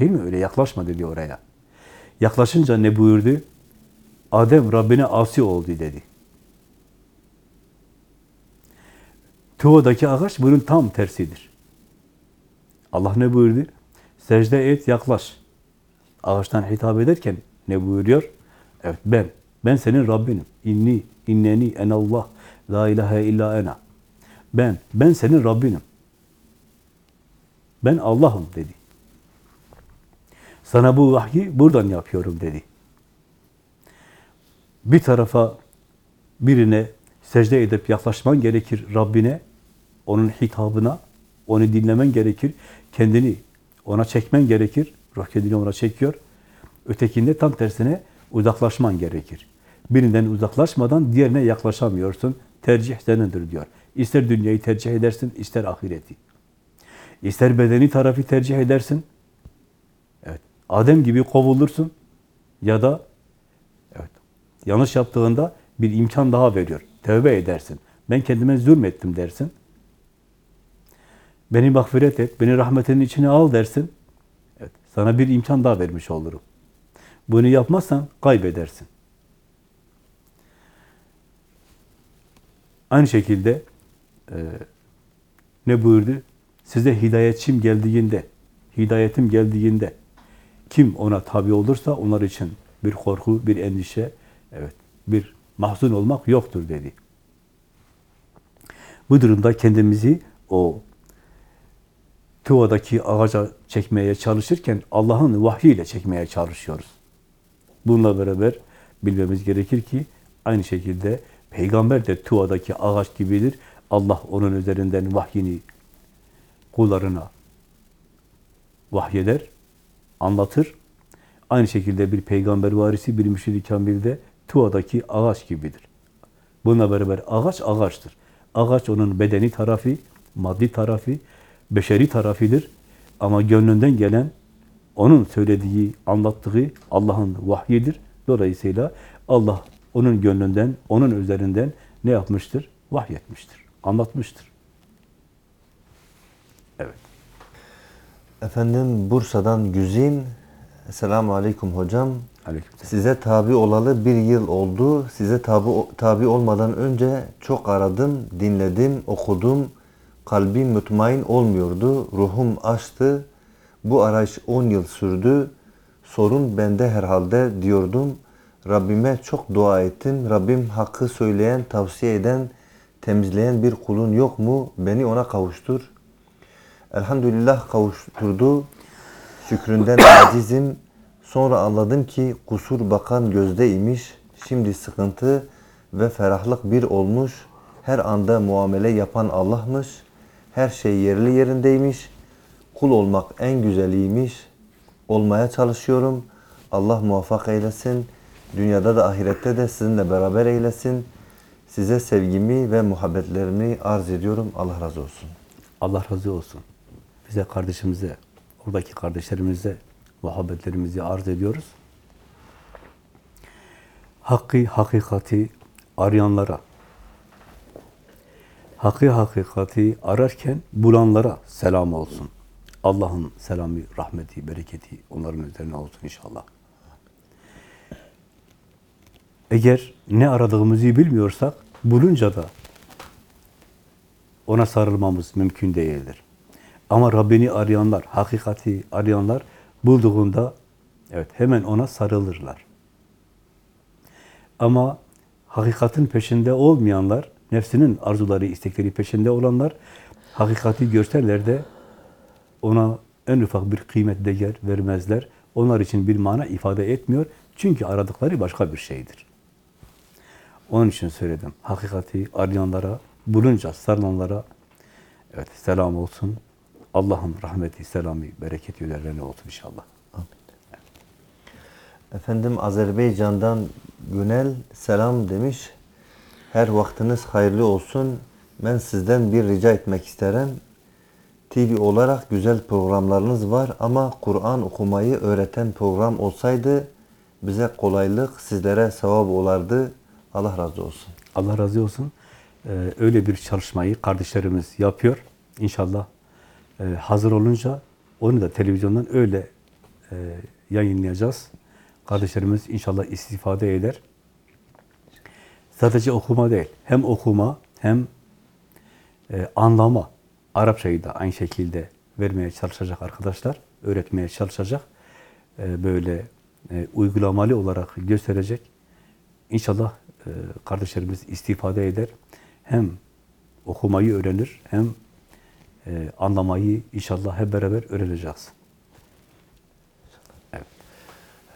[SPEAKER 2] Değil mi? Öyle yaklaşma dedi oraya. Yaklaşınca ne buyurdu? Adem Rabbine asi oldu dedi. Tuva'daki ağaç bunun tam tersidir. Allah ne buyurdu? Secde et, yaklaş. Ağaçtan hitap ederken ne buyuruyor? Evet ben, ben senin Rabbinim. İnni, inneni, enallah, la ilahe illa ena. Ben, ben senin Rabbinim. Ben Allah'ım dedi. Sana bu vahyi buradan yapıyorum dedi. Bir tarafa birine secde edip yaklaşman gerekir Rabbine, onun hitabına, onu dinlemen gerekir, kendini ona çekmen gerekir, ruh kendini ona çekiyor. Ötekinde tam tersine uzaklaşman gerekir. Birinden uzaklaşmadan diğerine yaklaşamıyorsun. Tercih senindir diyor. İster dünyayı tercih edersin, ister ahireti. İster bedeni tarafı tercih edersin. Adem gibi kovulursun ya da evet. Yanlış yaptığında bir imkan daha veriyor. Tövbe edersin. Ben kendime zulmettim dersin. Beni mağfiret et, beni rahmetinin içine al dersin. Evet, sana bir imkan daha vermiş olurum. Bunu yapmazsan kaybedersin. Aynı şekilde e, ne buyurdu? Size hidayetçim geldiğinde, hidayetim geldiğinde kim ona tabi olursa onlar için bir korku, bir endişe, evet, bir mahzun olmak yoktur dedi. Bu durumda kendimizi o Tuva'daki ağaca çekmeye çalışırken Allah'ın vahyiyle çekmeye çalışıyoruz. Bununla beraber bilmemiz gerekir ki aynı şekilde peygamber de Tuva'daki ağaç gibidir. Allah onun üzerinden vahyini kullarına vahyeder, anlatır. Aynı şekilde bir peygamber varisi, bir müşid-i kamil de Tuva'daki ağaç gibidir. Bununla beraber ağaç ağaçtır. Ağaç onun bedeni tarafı, maddi tarafı, beşeri tarafıdır. Ama gönlünden gelen, onun söylediği, anlattığı Allah'ın vahyidir. Dolayısıyla Allah onun gönlünden, onun üzerinden ne yapmıştır? Vahyetmiştir, anlatmıştır. Evet.
[SPEAKER 1] Efendim Bursa'dan Güzin Selamun Aleyküm hocam.
[SPEAKER 2] Aleykümselam.
[SPEAKER 1] Size tabi olalı bir yıl oldu. Size tabi, tabi olmadan önce çok aradım, dinledim, okudum. Kalbim mutmain olmuyordu. Ruhum açtı. Bu arayış 10 yıl sürdü. Sorun bende herhalde diyordum. Rabbime çok dua ettim. Rabbim hakkı söyleyen, tavsiye eden, temizleyen bir kulun yok mu? Beni ona kavuştur. Elhamdülillah kavuşturdu. Şükründen acizim. Sonra anladım ki kusur bakan gözdeymiş. Şimdi sıkıntı ve ferahlık bir olmuş. Her anda muamele yapan Allah'mış. Her şey yerli yerindeymiş. Kul olmak en güzeliymiş. Olmaya çalışıyorum. Allah muvaffak eylesin. Dünyada da ahirette de sizinle beraber eylesin. Size sevgimi ve muhabbetlerimi arz ediyorum. Allah razı olsun.
[SPEAKER 2] Allah razı olsun. Bize kardeşimize, oradaki kardeşlerimize muhabbetlerimizi arz ediyoruz. Hakkı, hakikati arayanlara, hakkı, hakikati ararken bulanlara selam olsun. Allah'ın selamı, rahmeti, bereketi onların üzerine olsun inşallah. Eğer ne aradığımızı bilmiyorsak, bulunca da ona sarılmamız mümkün değildir. Ama Rabbini arayanlar, hakikati arayanlar bulduğunda evet hemen ona sarılırlar. Ama hakikatin peşinde olmayanlar, nefsinin arzuları, istekleri peşinde olanlar hakikati görseler de ona en ufak bir kıymet değer vermezler. Onlar için bir mana ifade etmiyor. Çünkü aradıkları başka bir şeydir. Onun için söyledim. Hakikati arayanlara, bulunca sarılanlara evet selam olsun. Allah'ın rahmeti, selamı, bereketi üzerlerine olsun inşallah.
[SPEAKER 1] Efendim Azerbaycan'dan Günel selam demiş. Her vaktiniz hayırlı olsun. Ben sizden bir rica etmek isterim. TV olarak güzel programlarınız var ama Kur'an okumayı öğreten program olsaydı bize kolaylık, sizlere sevap olardı. Allah razı olsun.
[SPEAKER 2] Allah razı olsun. Ee, öyle bir çalışmayı kardeşlerimiz yapıyor. İnşallah e, hazır olunca onu da televizyondan öyle e, yayınlayacağız. Kardeşlerimiz inşallah istifade eder. Sadece okuma değil, hem okuma hem e, anlama. Arapçayı da aynı şekilde vermeye çalışacak arkadaşlar, öğretmeye çalışacak. E, böyle uygulamalı olarak gösterecek. İnşallah kardeşlerimiz istifade eder. Hem okumayı öğrenir, hem e, anlamayı inşallah hep beraber öğreneceğiz.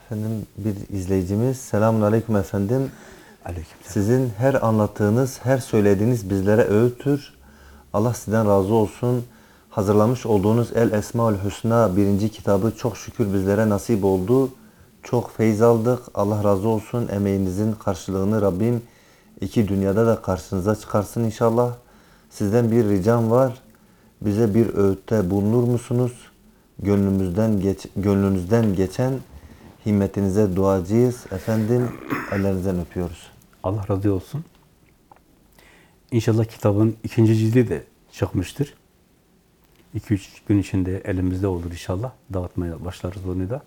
[SPEAKER 1] Efendim bir izleyicimiz selamun aleyküm efendim.
[SPEAKER 2] Aleyküm.
[SPEAKER 1] Sizin her anlattığınız, her söylediğiniz bizlere öğüttür. Allah sizden razı olsun. Hazırlamış olduğunuz El Esmaül Hüsna birinci kitabı çok şükür bizlere nasip oldu. Çok feyiz aldık. Allah razı olsun. Emeğinizin karşılığını Rabbim iki dünyada da karşınıza çıkarsın inşallah. Sizden bir ricam var. Bize bir öğütte bulunur musunuz? Gönlümüzden geç, gönlünüzden geçen himmetinize duacıyız. Efendim ellerinizden öpüyoruz.
[SPEAKER 2] Allah razı olsun. İnşallah kitabın ikinci cildi de çıkmıştır. 2-3 gün içinde elimizde olur inşallah. Dağıtmaya başlarız onu da.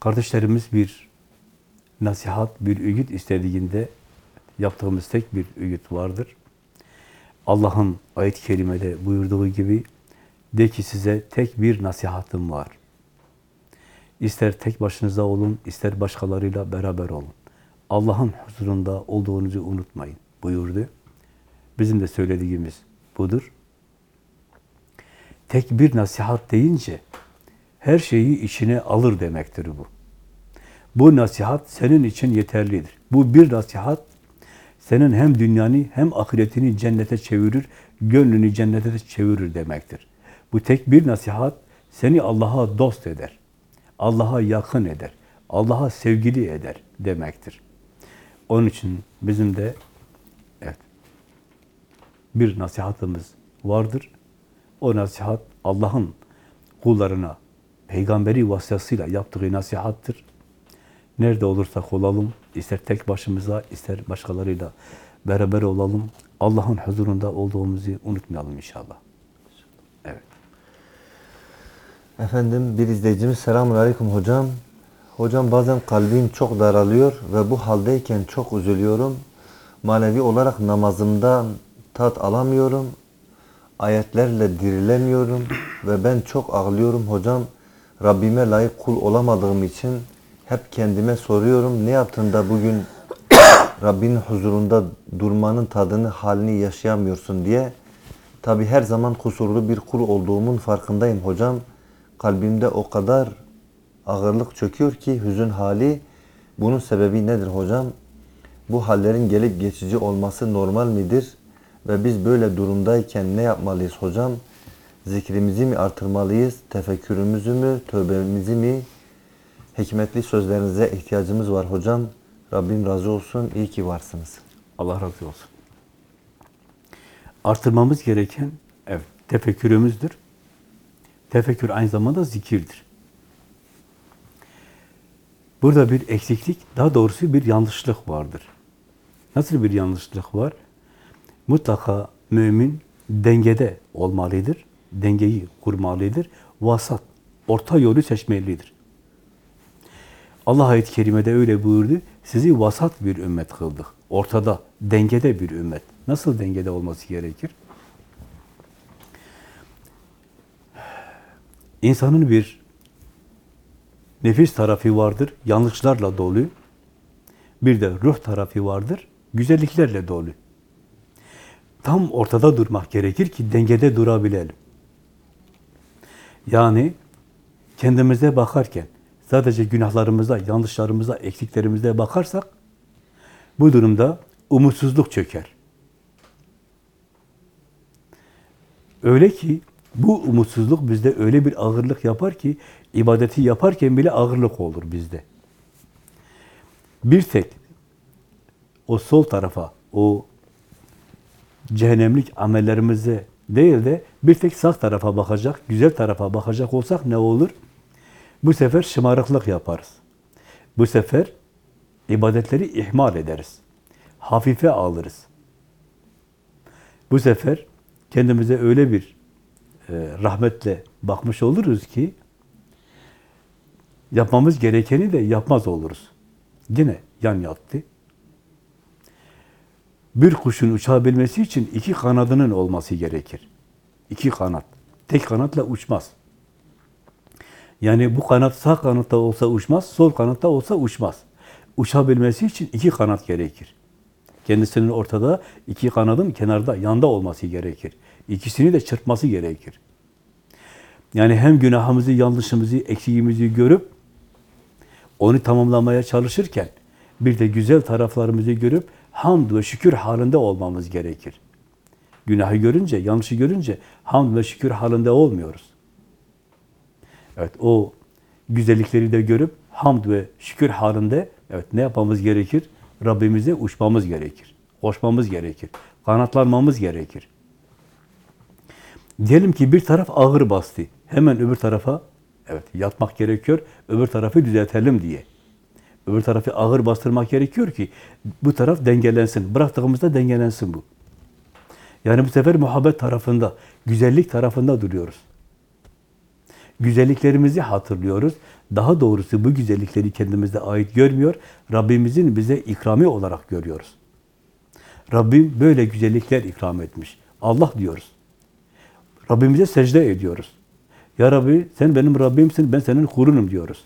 [SPEAKER 2] Kardeşlerimiz bir nasihat, bir öğüt istediğinde yaptığımız tek bir öğüt vardır. Allah'ın ayet-i kerimede buyurduğu gibi de ki size tek bir nasihatım var. İster tek başınıza olun, ister başkalarıyla beraber olun. Allah'ın huzurunda olduğunuzu unutmayın buyurdu. Bizim de söylediğimiz budur. Tek bir nasihat deyince her şeyi içine alır demektir bu. Bu nasihat senin için yeterlidir. Bu bir nasihat senin hem dünyanı hem ahiretini cennete çevirir, gönlünü cennete çevirir demektir. Bu tek bir nasihat seni Allah'a dost eder. Allah'a yakın eder. Allah'a sevgili eder demektir. Onun için bizim de evet bir nasihatımız vardır. O nasihat Allah'ın kullarına peygamberi vasıtasıyla yaptığı nasihattır. Nerede olursak olalım, ister tek başımıza, ister başkalarıyla beraber olalım. Allah'ın huzurunda olduğumuzu unutmayalım inşallah. Evet.
[SPEAKER 1] Efendim bir izleyicimiz selamun aleyküm hocam. Hocam bazen kalbim çok daralıyor ve bu haldeyken çok üzülüyorum. Manevi olarak namazımdan tat alamıyorum. Ayetlerle dirilemiyorum ve ben çok ağlıyorum hocam. Rabbime layık kul olamadığım için hep kendime soruyorum ne yaptın da bugün Rabbinin huzurunda durmanın tadını, halini yaşayamıyorsun diye. Tabi her zaman kusurlu bir kul olduğumun farkındayım hocam. Kalbimde o kadar ağırlık çöküyor ki hüzün hali. Bunun sebebi nedir hocam? Bu hallerin gelip geçici olması normal midir? Ve biz böyle durumdayken ne yapmalıyız hocam? Zikrimizi mi artırmalıyız? Tefekkürümüzü mü? Tövbemizi mi? Hikmetli sözlerinize ihtiyacımız var hocam. Rabbim razı olsun. İyi ki varsınız.
[SPEAKER 2] Allah razı olsun. Artırmamız gereken evet, tefekkürümüzdür. Tefekkür aynı zamanda zikirdir. Burada bir eksiklik, daha doğrusu bir yanlışlık vardır. Nasıl bir yanlışlık var? Mutlaka mümin dengede olmalıdır. Dengeyi kurmalıdır. Vasat, orta yolu seçmelidir. Allah ayet-i kerimede öyle buyurdu. Sizi vasat bir ümmet kıldık. Ortada, dengede bir ümmet. Nasıl dengede olması gerekir? İnsanın bir nefis tarafı vardır, yanlışlarla dolu. Bir de ruh tarafı vardır, güzelliklerle dolu. Tam ortada durmak gerekir ki dengede durabilelim. Yani kendimize bakarken sadece günahlarımıza, yanlışlarımıza, eksiklerimize bakarsak bu durumda umutsuzluk çöker. Öyle ki bu umutsuzluk bizde öyle bir ağırlık yapar ki ibadeti yaparken bile ağırlık olur bizde. Bir tek o sol tarafa, o cehennemlik amellerimize değil de bir tek sağ tarafa bakacak, güzel tarafa bakacak olsak ne olur? Bu sefer şımarıklık yaparız. Bu sefer ibadetleri ihmal ederiz. Hafife alırız. Bu sefer kendimize öyle bir e, rahmetle bakmış oluruz ki yapmamız gerekeni de yapmaz oluruz. Yine yan yattı. Bir kuşun uçabilmesi için iki kanadının olması gerekir. İki kanat. Tek kanatla uçmaz. Yani bu kanat sağ kanatta olsa uçmaz, sol kanatta olsa uçmaz. Uçabilmesi için iki kanat gerekir. Kendisinin ortada, iki kanadın kenarda, yanda olması gerekir. İkisini de çırpması gerekir. Yani hem günahımızı, yanlışımızı, eksiğimizi görüp onu tamamlamaya çalışırken bir de güzel taraflarımızı görüp hamd ve şükür halinde olmamız gerekir. Günahı görünce, yanlışı görünce hamd ve şükür halinde olmuyoruz. Evet, o güzellikleri de görüp hamd ve şükür halinde evet ne yapmamız gerekir? Rabbimize uçmamız gerekir. Koşmamız gerekir. Kanatlanmamız gerekir. Diyelim ki bir taraf ağır bastı. Hemen öbür tarafa evet yatmak gerekiyor. Öbür tarafı düzeltelim diye. Öbür tarafı ağır bastırmak gerekiyor ki bu taraf dengelensin. Bıraktığımızda dengelensin bu. Yani bu sefer muhabbet tarafında, güzellik tarafında duruyoruz. Güzelliklerimizi hatırlıyoruz. Daha doğrusu bu güzellikleri kendimize ait görmüyor. Rabbimizin bize ikrami olarak görüyoruz. Rabbim böyle güzellikler ikram etmiş. Allah diyoruz. Rabbimize secde ediyoruz. Ya Rabbi sen benim Rabbimsin, ben senin kulunum diyoruz.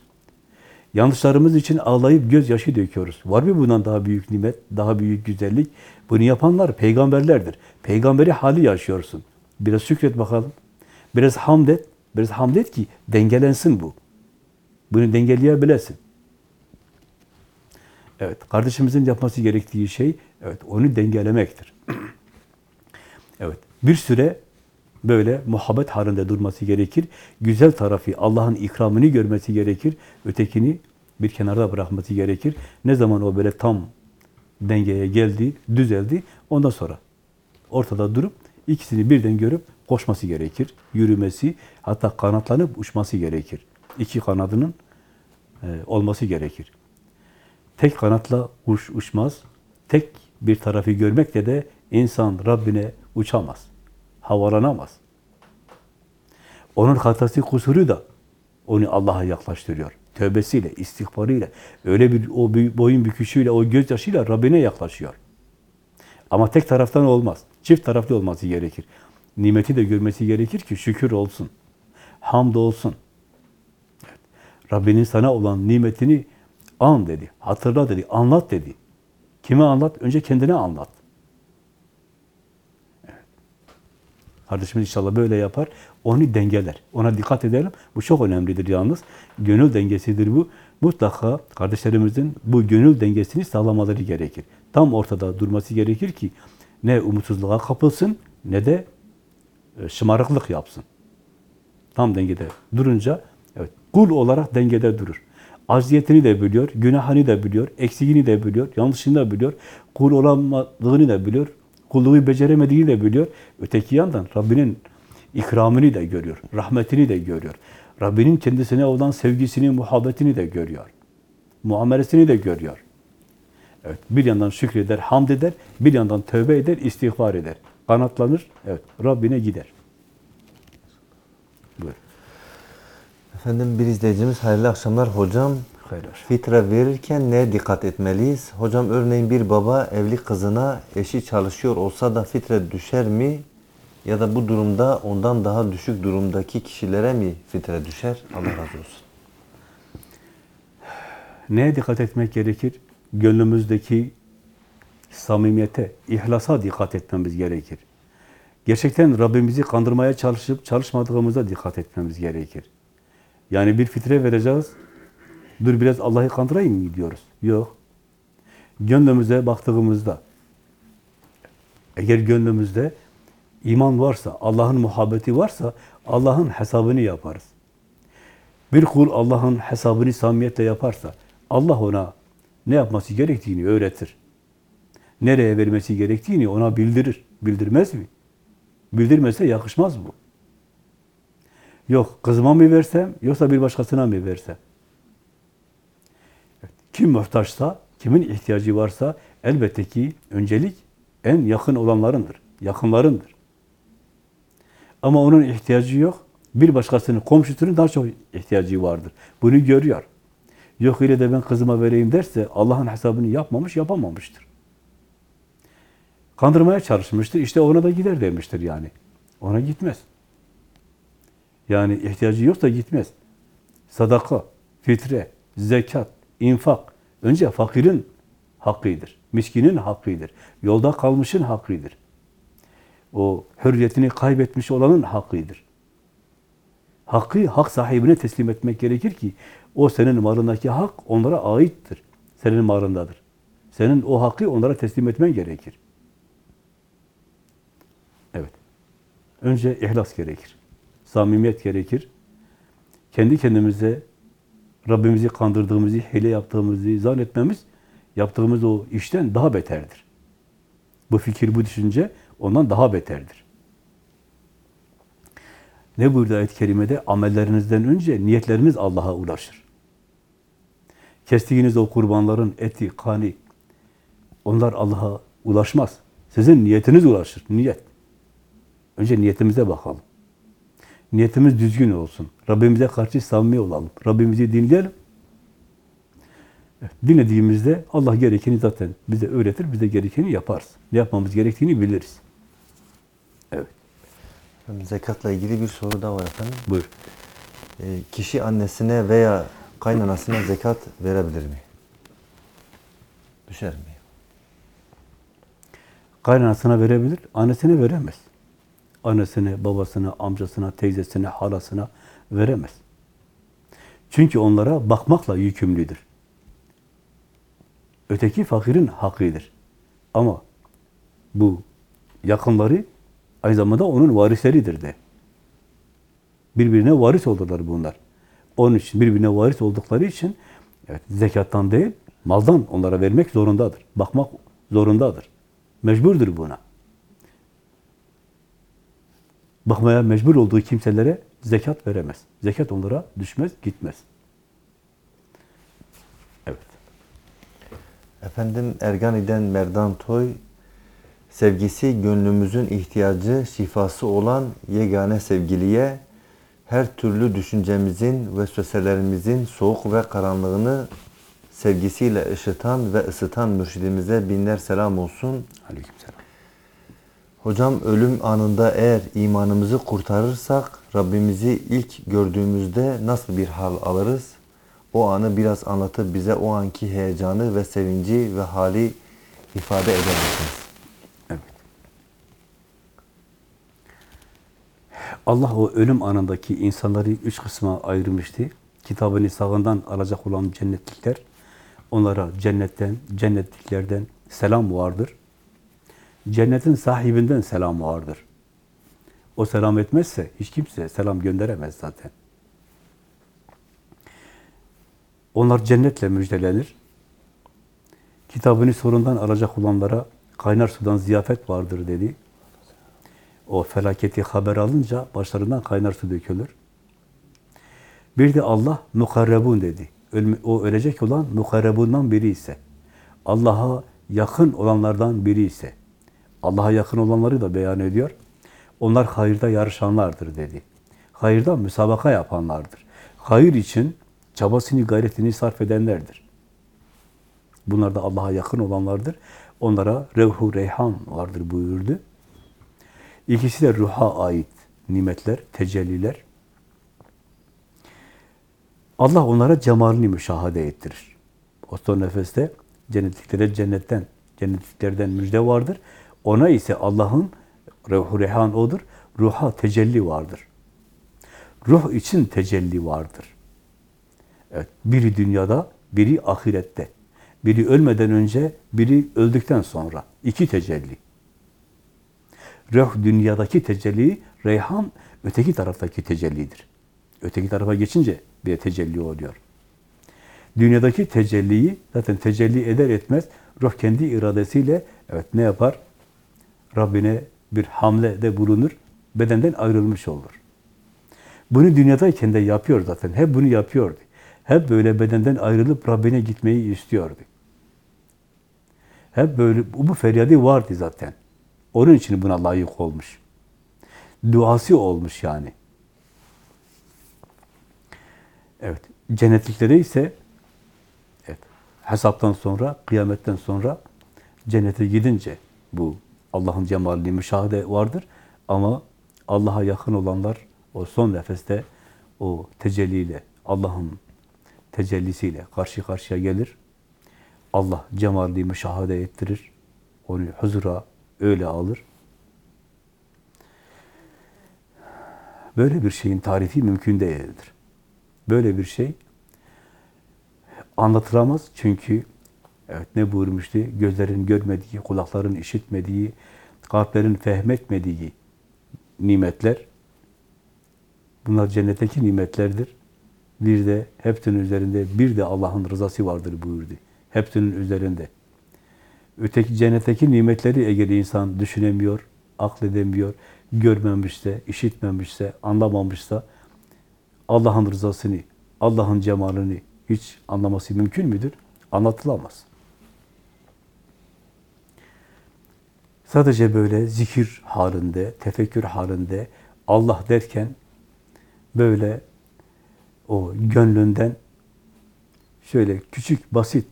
[SPEAKER 2] Yanlışlarımız için ağlayıp gözyaşı döküyoruz. Var mı bundan daha büyük nimet, daha büyük güzellik? Bunu yapanlar peygamberlerdir. Peygamberi hali yaşıyorsun. Biraz şükret bakalım. Biraz hamd et. Biraz hamd et ki dengelensin bu. Bunu dengeleyebilesin. Evet, kardeşimizin yapması gerektiği şey, evet, onu dengelemektir. evet, bir süre böyle muhabbet halinde durması gerekir. Güzel tarafı, Allah'ın ikramını görmesi gerekir. Ötekini bir kenarda bırakması gerekir. Ne zaman o böyle tam dengeye geldi, düzeldi, ondan sonra ortada durup ikisini birden görüp koşması gerekir. Yürümesi, hatta kanatlanıp uçması gerekir. İki kanadının e, olması gerekir. Tek kanatla kuş uçmaz. Tek bir tarafı görmekle de insan Rabbine uçamaz. Havalanamaz. Onun hatası kusuru da onu Allah'a yaklaştırıyor. Tövbesiyle, istiğfarıyla, öyle bir o boyun büküşüyle, o gözyaşıyla Rabbine yaklaşıyor. Ama tek taraftan olmaz. Çift taraflı olması gerekir. Nimeti de görmesi gerekir ki şükür olsun. Hamd olsun. Evet. Rabbinin sana olan nimetini an dedi, hatırla dedi, anlat dedi. Kime anlat? Önce kendine anlat. Evet. Kardeşimiz inşallah böyle yapar. Onu dengeler. Ona dikkat edelim. Bu çok önemlidir yalnız. Gönül dengesidir bu. Mutlaka kardeşlerimizin bu gönül dengesini sağlamaları gerekir. Tam ortada durması gerekir ki ne umutsuzluğa kapılsın ne de şımarıklık yapsın. Tam dengede durunca evet kul olarak dengede durur. Acziyetini de biliyor, günahını da biliyor, eksiğini de biliyor, yanlışını da biliyor, kul olamadığını da biliyor, kulluğu beceremediğini de biliyor. Öteki yandan Rabbinin ikramını da görüyor, rahmetini de görüyor. Rabbinin kendisine olan sevgisini, muhabbetini de görüyor. Muamelesini de görüyor. Evet, bir yandan şükreder, hamd eder, bir yandan tövbe eder, istiğfar eder. Kanatlanır, evet, Rabbine gider. Buyur.
[SPEAKER 1] Efendim bir izleyicimiz hayırlı akşamlar hocam.
[SPEAKER 2] Hayırlı.
[SPEAKER 1] Fitre verirken neye dikkat etmeliyiz? Hocam örneğin bir baba evli kızına eşi çalışıyor olsa da fitre düşer mi? Ya da bu durumda ondan daha düşük durumdaki kişilere mi fitre düşer? Allah razı olsun.
[SPEAKER 2] Neye dikkat etmek gerekir? Gönlümüzdeki samimiyete, ihlasa dikkat etmemiz gerekir. Gerçekten Rabbimizi kandırmaya çalışıp çalışmadığımıza dikkat etmemiz gerekir. Yani bir fitre vereceğiz, dur biraz Allah'ı kandırayım mı diyoruz? Yok. Gönlümüze baktığımızda, eğer gönlümüzde iman varsa, Allah'ın muhabbeti varsa, Allah'ın hesabını yaparız. Bir kul Allah'ın hesabını samimiyetle yaparsa, Allah ona ne yapması gerektiğini öğretir. Nereye vermesi gerektiğini ona bildirir. Bildirmez mi? Bildirmezse yakışmaz bu. Yok, kızıma mı versem, yoksa bir başkasına mı versem? Kim muhtaçsa, kimin ihtiyacı varsa elbette ki öncelik en yakın olanlarındır, yakınlarındır. Ama onun ihtiyacı yok. Bir başkasının, komşusunun daha çok ihtiyacı vardır. Bunu görüyor. Yok öyle de ben kızıma vereyim derse Allah'ın hesabını yapmamış, yapamamıştır. Kandırmaya çalışmıştır. İşte ona da gider demiştir yani. Ona gitmez. Yani ihtiyacı yoksa gitmez. Sadaka, fitre, zekat, infak. Önce fakirin hakkıdır. Miskinin hakkıdır. Yolda kalmışın hakkıdır. O hürriyetini kaybetmiş olanın hakkıdır. Hakkı hak sahibine teslim etmek gerekir ki o senin malındaki hak onlara aittir. Senin malındadır. Senin o hakkı onlara teslim etmen gerekir. Evet. Önce ihlas gerekir. Samimiyet gerekir. Kendi kendimize Rabbimizi kandırdığımızı, hile yaptığımızı zannetmemiz yaptığımız o işten daha beterdir. Bu fikir, bu düşünce ondan daha beterdir. Ne buyurdu ayet-i kerimede? Amellerinizden önce niyetleriniz Allah'a ulaşır. Kestiğiniz o kurbanların eti, kani, onlar Allah'a ulaşmaz. Sizin niyetiniz ulaşır, niyet. Önce niyetimize bakalım. Niyetimiz düzgün olsun. Rabbimize karşı samimi olalım. Rabbimizi dinleyelim. Evet, dinlediğimizde Allah gerekeni zaten bize öğretir, bize gerekeni yaparız. Ne yapmamız gerektiğini biliriz. Evet,
[SPEAKER 1] Zekatla ilgili bir soru da var efendim.
[SPEAKER 2] buyur.
[SPEAKER 1] Ee, kişi annesine veya kaynanasına zekat verebilir mi? Düşer mi?
[SPEAKER 2] Kaynanasına verebilir, annesine veremez. Annesine, babasına, amcasına, teyzesine, halasına veremez. Çünkü onlara bakmakla yükümlüdür. Öteki fakirin hakkıdır. Ama bu yakınları aynı zamanda onun varisleridir de. Birbirine varis oldular bunlar. Onun için birbirine varis oldukları için evet, zekattan değil, maldan onlara vermek zorundadır. Bakmak zorundadır. Mecburdur buna. Bakmaya mecbur olduğu kimselere zekat veremez. Zekat onlara düşmez, gitmez. Evet.
[SPEAKER 1] Efendim Ergani'den Merdan Toy, sevgisi gönlümüzün ihtiyacı, şifası olan yegane sevgiliye her türlü düşüncemizin, vesveselerimizin soğuk ve karanlığını sevgisiyle ışıtan ve ısıtan mürşidimize binler selam olsun.
[SPEAKER 2] Aleykümselam.
[SPEAKER 1] Hocam ölüm anında eğer imanımızı kurtarırsak Rabbimizi ilk gördüğümüzde nasıl bir hal alırız? O anı biraz anlatıp bize o anki heyecanı ve sevinci ve hali ifade eder misiniz?
[SPEAKER 2] Evet. Allah o ölüm anındaki insanları üç kısma ayırmıştı. Kitabını sağından alacak olan cennetlikler, onlara cennetten, cennetliklerden selam vardır. Cennetin sahibinden selam vardır. O selam etmezse hiç kimse selam gönderemez zaten. Onlar cennetle müjdelenir. Kitabını sorundan alacak olanlara kaynar sudan ziyafet vardır dedi. O felaketi haber alınca başlarından kaynar su dökülür. Bir de Allah mukarrebun dedi. O ölecek olan mukarrebundan biri ise, Allah'a yakın olanlardan biri ise, Allah'a yakın olanları da beyan ediyor. Onlar hayırda yarışanlardır dedi. Hayırda müsabaka yapanlardır. Hayır için çabasını, gayretini sarf edenlerdir. Bunlar da Allah'a yakın olanlardır. Onlara revhu reyhan vardır buyurdu. İkisi de ruha ait nimetler, tecelliler. Allah onlara cemalini müşahede ettirir. O son nefeste cennetliklere cennetten, cennetliklerden müjde vardır. Ona ise Allah'ın revhu reyhan odur. Ruha tecelli vardır. Ruh için tecelli vardır. Evet, biri dünyada, biri ahirette. Biri ölmeden önce, biri öldükten sonra. İki tecelli. Ruh dünyadaki tecelli, reyhan öteki taraftaki tecellidir. Öteki tarafa geçince bir tecelli oluyor. Dünyadaki tecelliyi zaten tecelli eder etmez ruh kendi iradesiyle evet ne yapar? Rabbine bir hamlede bulunur, bedenden ayrılmış olur. Bunu dünyadayken de yapıyor zaten. Hep bunu yapıyordu. Hep böyle bedenden ayrılıp Rabbine gitmeyi istiyordu. Hep böyle, bu feryadı vardı zaten. Onun için buna layık olmuş. Duası olmuş yani. Evet, cennetliklere ise evet, hesaptan sonra, kıyametten sonra cennete gidince bu Allah'ın cemalini müşahede vardır. Ama Allah'a yakın olanlar o son nefeste o tecelliyle, Allah'ın tecellisiyle karşı karşıya gelir. Allah cemalini müşahede ettirir. Onu huzura öyle alır. Böyle bir şeyin tarifi mümkün değildir. Böyle bir şey anlatılamaz çünkü evet ne buyurmuştu? Gözlerin görmediği, kulakların işitmediği, kalplerin fehmetmediği nimetler bunlar cennetteki nimetlerdir. Bir de hepsinin üzerinde bir de Allah'ın rızası vardır buyurdu. Hepsinin üzerinde. Öteki cennetteki nimetleri eğer insan düşünemiyor, akledemiyor, görmemişse, işitmemişse, anlamamışsa Allah'ın rızasını, Allah'ın cemalini hiç anlaması mümkün müdür? Anlatılamaz. Sadece böyle zikir halinde, tefekkür halinde Allah derken böyle o gönlünden şöyle küçük, basit,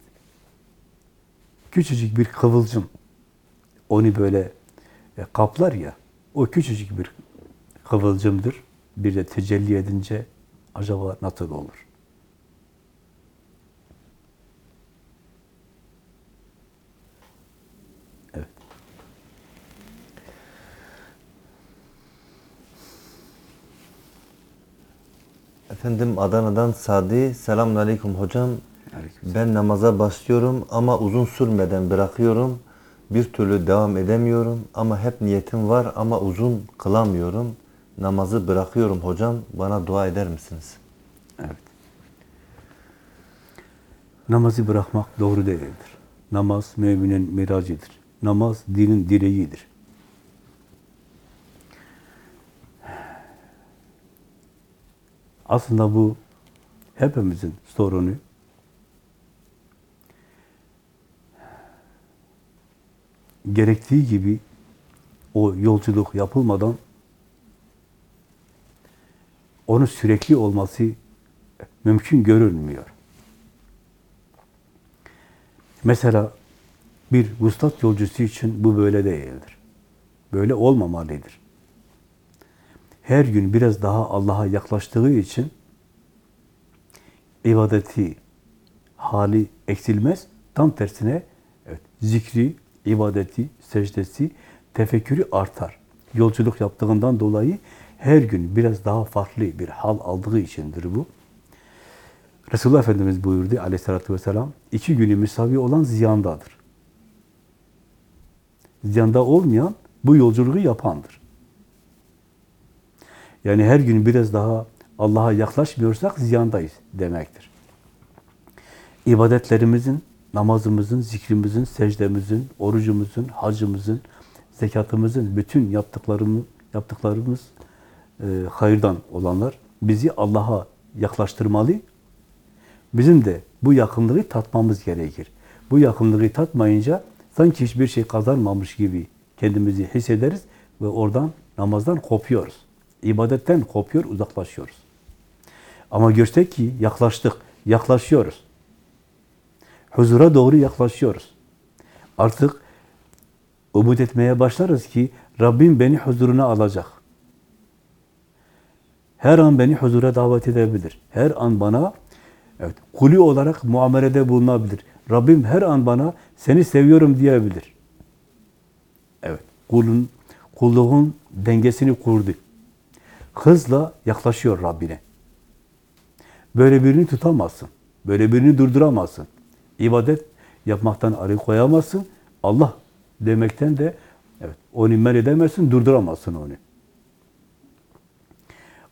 [SPEAKER 2] küçücük bir kıvılcım onu böyle e, kaplar ya, o küçücük bir kıvılcımdır. Bir de tecelli edince acaba nasıl olur? Evet.
[SPEAKER 1] Efendim Adana'dan Sadi. Selamun Aleyküm hocam.
[SPEAKER 2] Aleyküm
[SPEAKER 1] Ben namaza başlıyorum ama uzun sürmeden bırakıyorum. Bir türlü devam edemiyorum ama hep niyetim var ama uzun kılamıyorum. Namazı bırakıyorum hocam. Bana dua eder misiniz?
[SPEAKER 2] Evet. Namazı bırakmak doğru değildir. Namaz müminin miracıdır. Namaz dinin direğidir. Aslında bu hepimizin sorunu. Gerektiği gibi o yolculuk yapılmadan onun sürekli olması mümkün görünmüyor. Mesela bir vuslat yolcusu için bu böyle değildir. Böyle olmamalıdır. Her gün biraz daha Allah'a yaklaştığı için ibadeti hali eksilmez. Tam tersine evet, zikri, ibadeti, secdesi, tefekkürü artar. Yolculuk yaptığından dolayı her gün biraz daha farklı bir hal aldığı içindir bu. Resulullah Efendimiz buyurdu aleyhissalatü vesselam, iki günü müsavi olan ziyandadır. Ziyanda olmayan bu yolculuğu yapandır. Yani her gün biraz daha Allah'a yaklaşmıyorsak ziyandayız demektir. İbadetlerimizin, namazımızın, zikrimizin, secdemizin, orucumuzun, hacımızın, zekatımızın, bütün yaptıklarımız, yaptıklarımız e, hayırdan olanlar bizi Allah'a yaklaştırmalı. Bizim de bu yakınlığı tatmamız gerekir. Bu yakınlığı tatmayınca sanki hiçbir şey kazanmamış gibi kendimizi hissederiz ve oradan namazdan kopuyoruz. İbadetten kopuyor, uzaklaşıyoruz. Ama görsek ki yaklaştık, yaklaşıyoruz. Huzura doğru yaklaşıyoruz. Artık umut etmeye başlarız ki Rabbim beni huzuruna alacak. Her an beni huzura davet edebilir. Her an bana evet, kulü olarak muamelede bulunabilir. Rabbim her an bana seni seviyorum diyebilir. Evet, kulun, kulluğun dengesini kurdu. Hızla yaklaşıyor Rabbine. Böyle birini tutamazsın. Böyle birini durduramazsın. İbadet yapmaktan arı koyamazsın. Allah demekten de evet, onu men edemezsin, durduramazsın onu.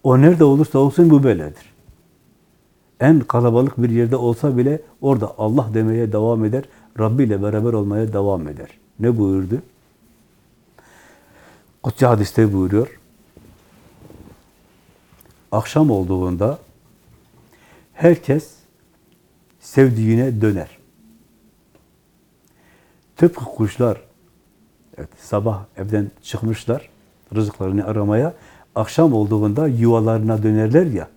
[SPEAKER 2] O nerede olursa olsun bu böyledir. En kalabalık bir yerde olsa bile orada Allah demeye devam eder, Rabbi ile beraber olmaya devam eder. Ne buyurdu? Kutsi hadiste buyuruyor. Akşam olduğunda herkes sevdiğine döner. Tıpkı kuşlar evet, sabah evden çıkmışlar rızıklarını aramaya. Akşam olduğunda yuvalarına dönerler ya.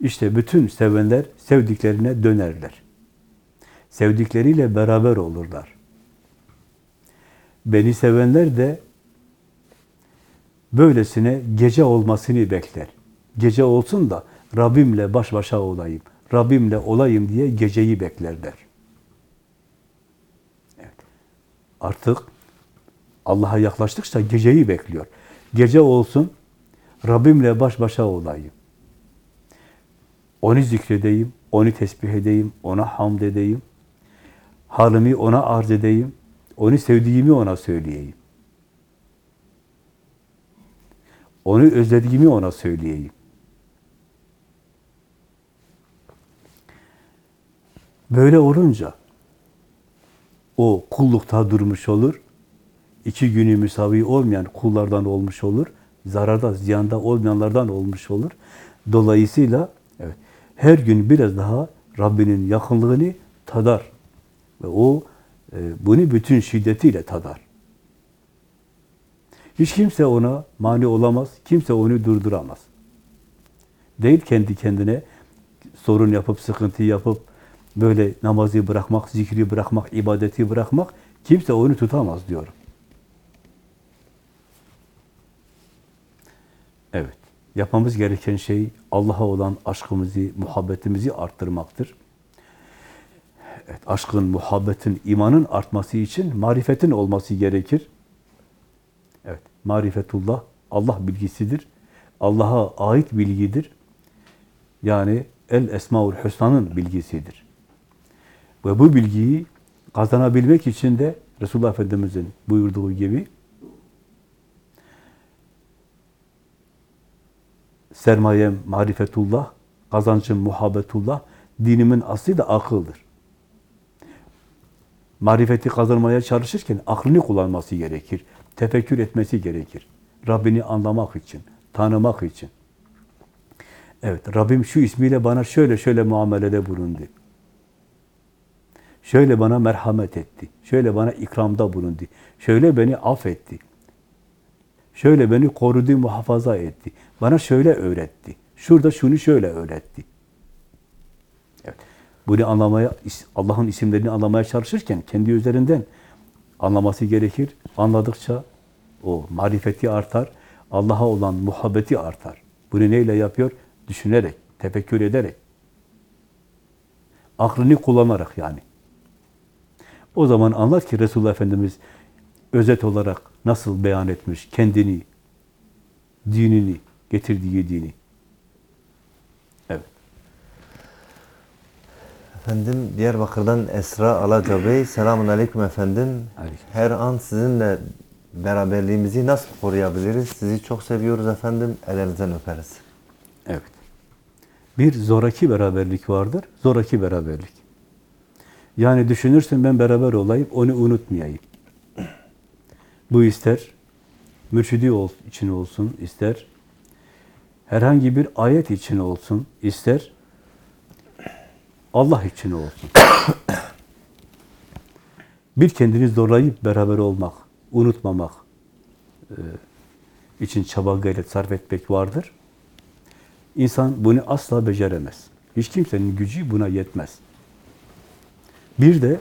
[SPEAKER 2] İşte bütün sevenler sevdiklerine dönerler. Sevdikleriyle beraber olurlar. Beni sevenler de böylesine gece olmasını bekler. Gece olsun da Rabbimle baş başa olayım, Rabbimle olayım diye geceyi beklerler. Evet. Artık Allah'a yaklaştıkça geceyi bekliyor. Gece olsun, Rabbimle baş başa olayım. Onu zikredeyim, onu tesbih edeyim, ona hamd edeyim. Halimi ona arz edeyim. Onu sevdiğimi ona söyleyeyim. Onu özlediğimi ona söyleyeyim. Böyle olunca o kullukta durmuş olur. İki günü müsavi olmayan kullardan olmuş olur. Zararda, ziyanda olmayanlardan olmuş olur. Dolayısıyla evet, her gün biraz daha Rabbinin yakınlığını tadar. Ve o e, bunu bütün şiddetiyle tadar. Hiç kimse ona mani olamaz, kimse onu durduramaz. Değil kendi kendine sorun yapıp, sıkıntı yapıp, böyle namazı bırakmak, zikri bırakmak, ibadeti bırakmak, kimse onu tutamaz diyorum. Evet, yapmamız gereken şey Allah'a olan aşkımızı, muhabbetimizi arttırmaktır. Evet, aşkın, muhabbetin, imanın artması için marifetin olması gerekir. Marifetullah, Allah bilgisidir. Allah'a ait bilgidir. Yani El Esmaül Hüsna'nın bilgisidir. Ve bu bilgiyi kazanabilmek için de Resulullah Efendimiz'in buyurduğu gibi sermayem marifetullah, kazancım muhabbetullah, dinimin aslı da akıldır. Marifeti kazanmaya çalışırken aklını kullanması gerekir. Tefekkür etmesi gerekir. Rabbini anlamak için, tanımak için. Evet, Rabbim şu ismiyle bana şöyle şöyle muamelede bulundu. Şöyle bana merhamet etti. Şöyle bana ikramda bulundu. Şöyle beni affetti. Şöyle beni korudu, muhafaza etti. Bana şöyle öğretti. Şurada şunu şöyle öğretti. Evet. Bunu anlamaya, Allah'ın isimlerini anlamaya çalışırken kendi üzerinden anlaması gerekir. Anladıkça o marifeti artar, Allah'a olan muhabbeti artar. Bunu neyle yapıyor? Düşünerek, tefekkür ederek. Aklını kullanarak yani. O zaman anlar ki Resulullah Efendimiz özet olarak nasıl beyan etmiş kendini, dinini, getirdiği dini.
[SPEAKER 1] Efendim Diyarbakır'dan Esra Alaca Bey. Selamun Aleyküm efendim.
[SPEAKER 2] Aleyküm.
[SPEAKER 1] Her an sizinle beraberliğimizi nasıl koruyabiliriz? Sizi çok seviyoruz efendim. Ellerinizden öperiz.
[SPEAKER 2] Evet. Bir zoraki beraberlik vardır. Zoraki beraberlik. Yani düşünürsün ben beraber olayım, onu unutmayayım. Bu ister mürşidi için olsun, ister herhangi bir ayet için olsun, ister Allah için olsun. bir kendini zorlayıp beraber olmak, unutmamak e, için çaba gayret sarf etmek vardır. İnsan bunu asla beceremez. Hiç kimsenin gücü buna yetmez. Bir de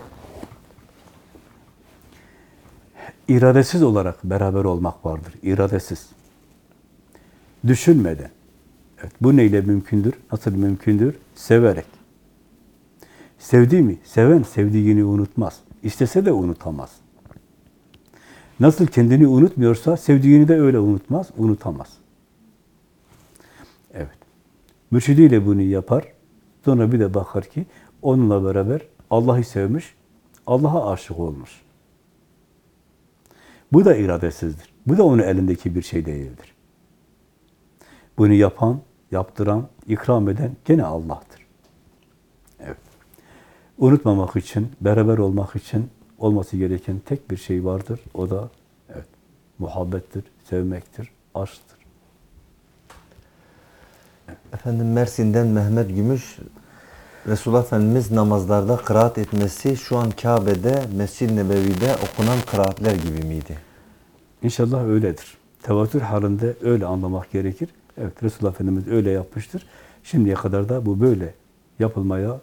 [SPEAKER 2] iradesiz olarak beraber olmak vardır. İradesiz. Düşünmeden. Evet, bu neyle mümkündür? Nasıl mümkündür? Severek. Sevdi mi? Seven sevdiğini unutmaz. İstese de unutamaz. Nasıl kendini unutmuyorsa sevdiğini de öyle unutmaz, unutamaz. Evet. Mürşidiyle bunu yapar. Sonra bir de bakar ki onunla beraber Allah'ı sevmiş, Allah'a aşık olmuş. Bu da iradesizdir. Bu da onun elindeki bir şey değildir. Bunu yapan, yaptıran, ikram eden gene Allah'tır. Unutmamak için, beraber olmak için olması gereken tek bir şey vardır. O da evet, muhabbettir, sevmektir, aşktır.
[SPEAKER 1] Efendim Mersin'den Mehmet Gümüş. Resulullah Efendimiz namazlarda kıraat etmesi şu an Kabe'de, Mescid-i Nebevi'de okunan kıraatler gibi miydi?
[SPEAKER 2] İnşallah öyledir. Tevatür halinde öyle anlamak gerekir. Evet, Resulullah Efendimiz öyle yapmıştır. Şimdiye kadar da bu böyle yapılmaya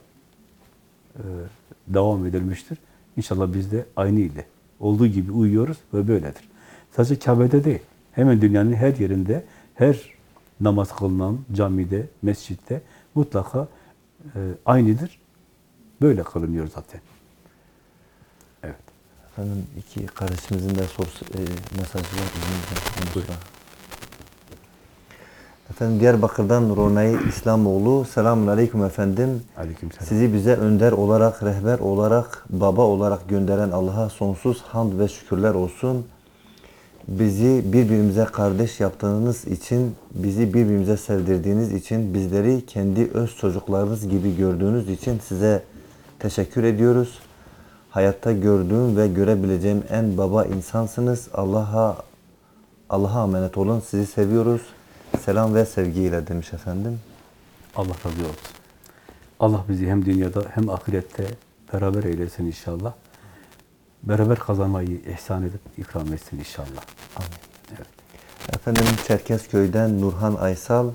[SPEAKER 2] devam edilmiştir. İnşallah biz de aynı ile olduğu gibi uyuyoruz ve böyledir. Sadece Kabe'de değil, hemen dünyanın her yerinde, her namaz kılınan camide, mescitte mutlaka e, aynıdır. Böyle kılınıyor zaten. Evet.
[SPEAKER 1] Efendim iki kardeşimizin de sorusu, e, mesajı var.
[SPEAKER 2] Buyurun.
[SPEAKER 1] Efendim Diyarbakır'dan Ronay İslamoğlu. Selamun Aleyküm efendim.
[SPEAKER 2] Aleykümselam.
[SPEAKER 1] Sizi bize önder olarak, rehber olarak, baba olarak gönderen Allah'a sonsuz hamd ve şükürler olsun. Bizi birbirimize kardeş yaptığınız için, bizi birbirimize sevdirdiğiniz için, bizleri kendi öz çocuklarınız gibi gördüğünüz için size teşekkür ediyoruz. Hayatta gördüğüm ve görebileceğim en baba insansınız. Allah'a Allah'a emanet olun. Sizi seviyoruz. Selam ve sevgiyle demiş efendim.
[SPEAKER 2] Allah razı olsun. Allah bizi hem dünyada hem ahirette beraber eylesin inşallah. Beraber kazanmayı ihsan edip ikram etsin inşallah. Evet.
[SPEAKER 1] Efendim Çerkezköy'den Nurhan Aysal.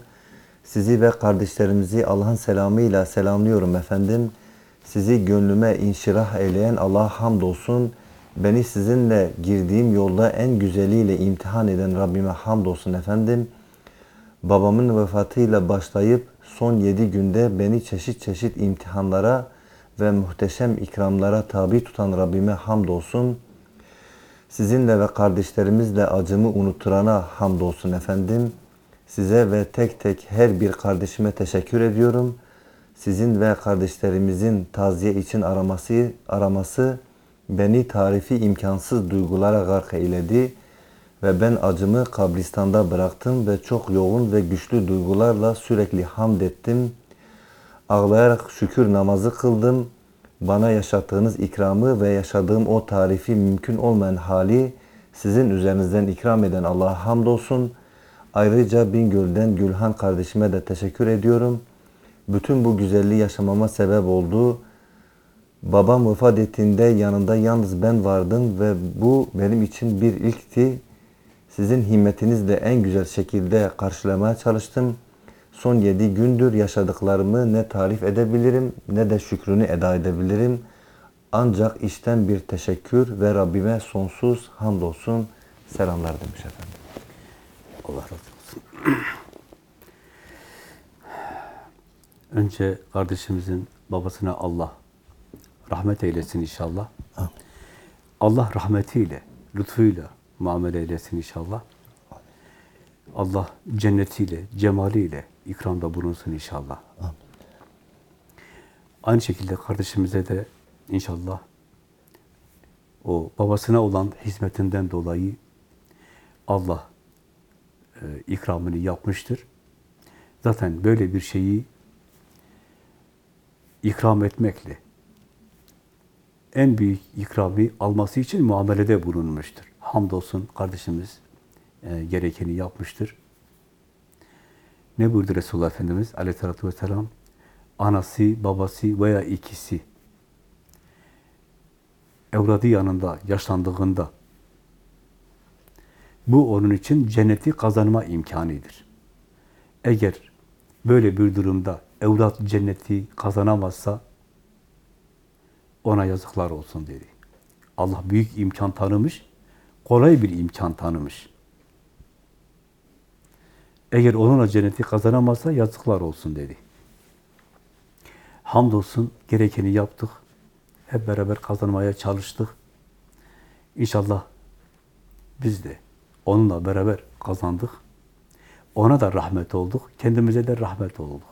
[SPEAKER 1] Sizi ve kardeşlerimizi Allah'ın selamıyla selamlıyorum efendim. Sizi gönlüme inşirah eyleyen Allah'a hamdolsun. Beni sizinle girdiğim yolda en güzeliyle imtihan eden Rabbime hamdolsun efendim. Babamın vefatıyla başlayıp son yedi günde beni çeşit çeşit imtihanlara ve muhteşem ikramlara tabi tutan Rabbime hamdolsun. Sizinle ve kardeşlerimizle acımı unutturana hamdolsun efendim. Size ve tek tek her bir kardeşime teşekkür ediyorum. Sizin ve kardeşlerimizin taziye için araması, araması beni tarifi imkansız duygulara gark eyledi ve ben acımı kabristanda bıraktım ve çok yoğun ve güçlü duygularla sürekli hamd ettim. Ağlayarak şükür namazı kıldım. Bana yaşattığınız ikramı ve yaşadığım o tarifi mümkün olmayan hali sizin üzerinizden ikram eden Allah'a hamdolsun. Ayrıca Bingöl'den Gülhan kardeşime de teşekkür ediyorum. Bütün bu güzelliği yaşamama sebep oldu. Babam vefat ettiğinde yanında yalnız ben vardım ve bu benim için bir ilkti. Sizin himmetinizle en güzel şekilde karşılamaya çalıştım. Son yedi gündür yaşadıklarımı ne tarif edebilirim ne de şükrünü eda edebilirim. Ancak içten bir teşekkür ve Rabbime sonsuz hamdolsun selamlar demiş efendim.
[SPEAKER 2] Allah razı olsun. Önce kardeşimizin babasına Allah rahmet eylesin inşallah. Allah rahmetiyle, lütfuyla muamele eylesin inşallah. Allah cennetiyle, cemaliyle ikramda bulunsun inşallah. Aynı şekilde kardeşimize de inşallah o babasına olan hizmetinden dolayı Allah e, ikramını yapmıştır. Zaten böyle bir şeyi ikram etmekle en büyük ikramı alması için muamelede bulunmuştur. Hamdolsun kardeşimiz e, gerekeni yapmıştır. Ne buyurdu Resulullah Efendimiz aleyhissalatü vesselam? Anası, babası veya ikisi evladı yanında, yaşlandığında bu onun için cenneti kazanma imkanıdır. Eğer böyle bir durumda evlat cenneti kazanamazsa ona yazıklar olsun dedi. Allah büyük imkan tanımış, kolay bir imkan tanımış. Eğer onunla cenneti kazanamazsa yazıklar olsun dedi. Hamdolsun gerekeni yaptık. Hep beraber kazanmaya çalıştık. İnşallah biz de onunla beraber kazandık. Ona da rahmet olduk. Kendimize de rahmet olduk.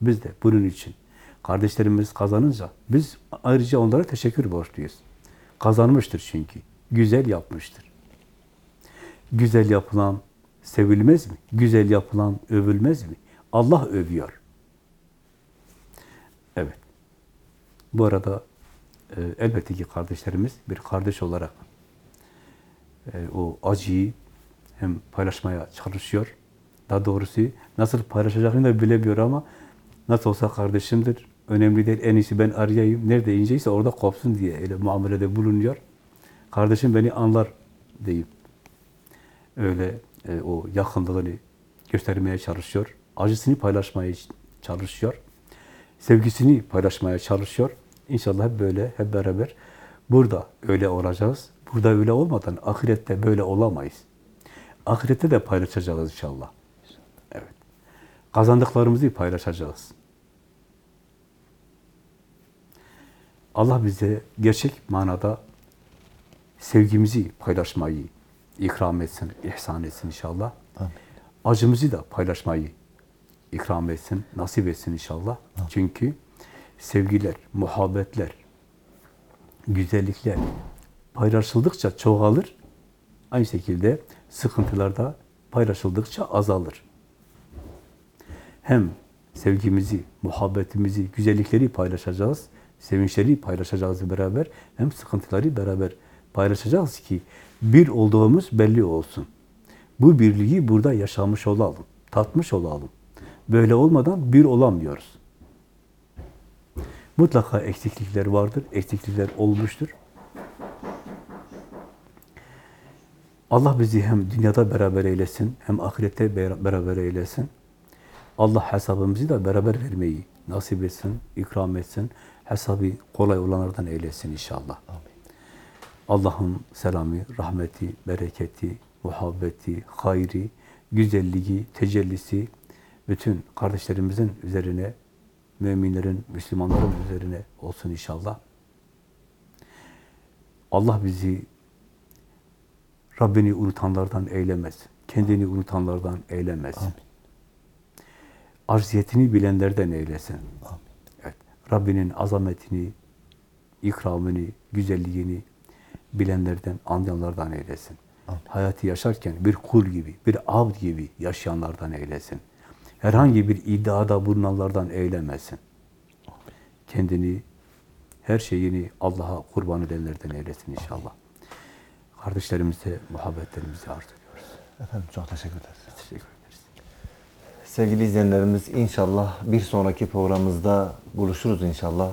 [SPEAKER 2] Biz de bunun için kardeşlerimiz kazanınca biz ayrıca onlara teşekkür borçluyuz. Kazanmıştır çünkü. Güzel yapmıştır. Güzel yapılan sevilmez mi? Güzel yapılan övülmez mi? Allah övüyor. Evet. Bu arada e, elbette ki kardeşlerimiz bir kardeş olarak e, o acıyı hem paylaşmaya çalışıyor. Daha doğrusu nasıl paylaşacağını da bilemiyor ama nasıl olsa kardeşimdir. Önemli değil. En iyisi ben arayayım. Nerede inecekse orada kopsun diye öyle muamelede bulunuyor. Kardeşim beni anlar deyip öyle e, o yakınlığını göstermeye çalışıyor. Acısını paylaşmaya çalışıyor. Sevgisini paylaşmaya çalışıyor. İnşallah hep böyle, hep beraber burada öyle olacağız. Burada öyle olmadan ahirette böyle olamayız. Ahirette de paylaşacağız inşallah. Evet. Kazandıklarımızı paylaşacağız. Allah bize gerçek manada sevgimizi paylaşmayı ikram etsin, ihsan etsin inşallah.
[SPEAKER 1] Amin.
[SPEAKER 2] Acımızı da paylaşmayı ikram etsin, nasip etsin inşallah. Çünkü sevgiler, muhabbetler, güzellikler paylaşıldıkça çoğalır. Aynı şekilde sıkıntılar da paylaşıldıkça azalır. Hem sevgimizi, muhabbetimizi, güzellikleri paylaşacağız, sevinçleri paylaşacağız beraber, hem sıkıntıları beraber paylaşacağız ki bir olduğumuz belli olsun. Bu birliği burada yaşamış olalım, tatmış olalım. Böyle olmadan bir olamıyoruz. Mutlaka eksiklikler vardır, eksiklikler olmuştur. Allah bizi hem dünyada beraber eylesin, hem ahirette beraber eylesin. Allah hesabımızı da beraber vermeyi nasip etsin, ikram etsin. Hesabı kolay olanlardan eylesin inşallah. Allah'ın selamı, rahmeti, bereketi, muhabbeti, hayri, güzelliği, tecellisi bütün kardeşlerimizin üzerine, müminlerin, Müslümanların üzerine olsun inşallah. Allah bizi Rabbini unutanlardan eylemez. Kendini unutanlardan eylemez.
[SPEAKER 1] Amin.
[SPEAKER 2] Arziyetini bilenlerden eylesin.
[SPEAKER 1] Amin.
[SPEAKER 2] Evet. Rabbinin azametini, ikramını, güzelliğini bilenlerden, anlayanlardan eylesin.
[SPEAKER 1] Amin.
[SPEAKER 2] Hayatı yaşarken bir kul gibi, bir abd gibi yaşayanlardan eylesin. Herhangi bir iddiada bulunanlardan eylemesin. Kendini, her şeyini Allah'a kurban edenlerden eylesin inşallah. Kardeşlerimize muhabbetlerimizi arz ediyoruz.
[SPEAKER 1] Efendim çok teşekkür ederiz.
[SPEAKER 2] Teşekkür ederiz.
[SPEAKER 1] Sevgili izleyenlerimiz inşallah bir sonraki programımızda buluşuruz inşallah.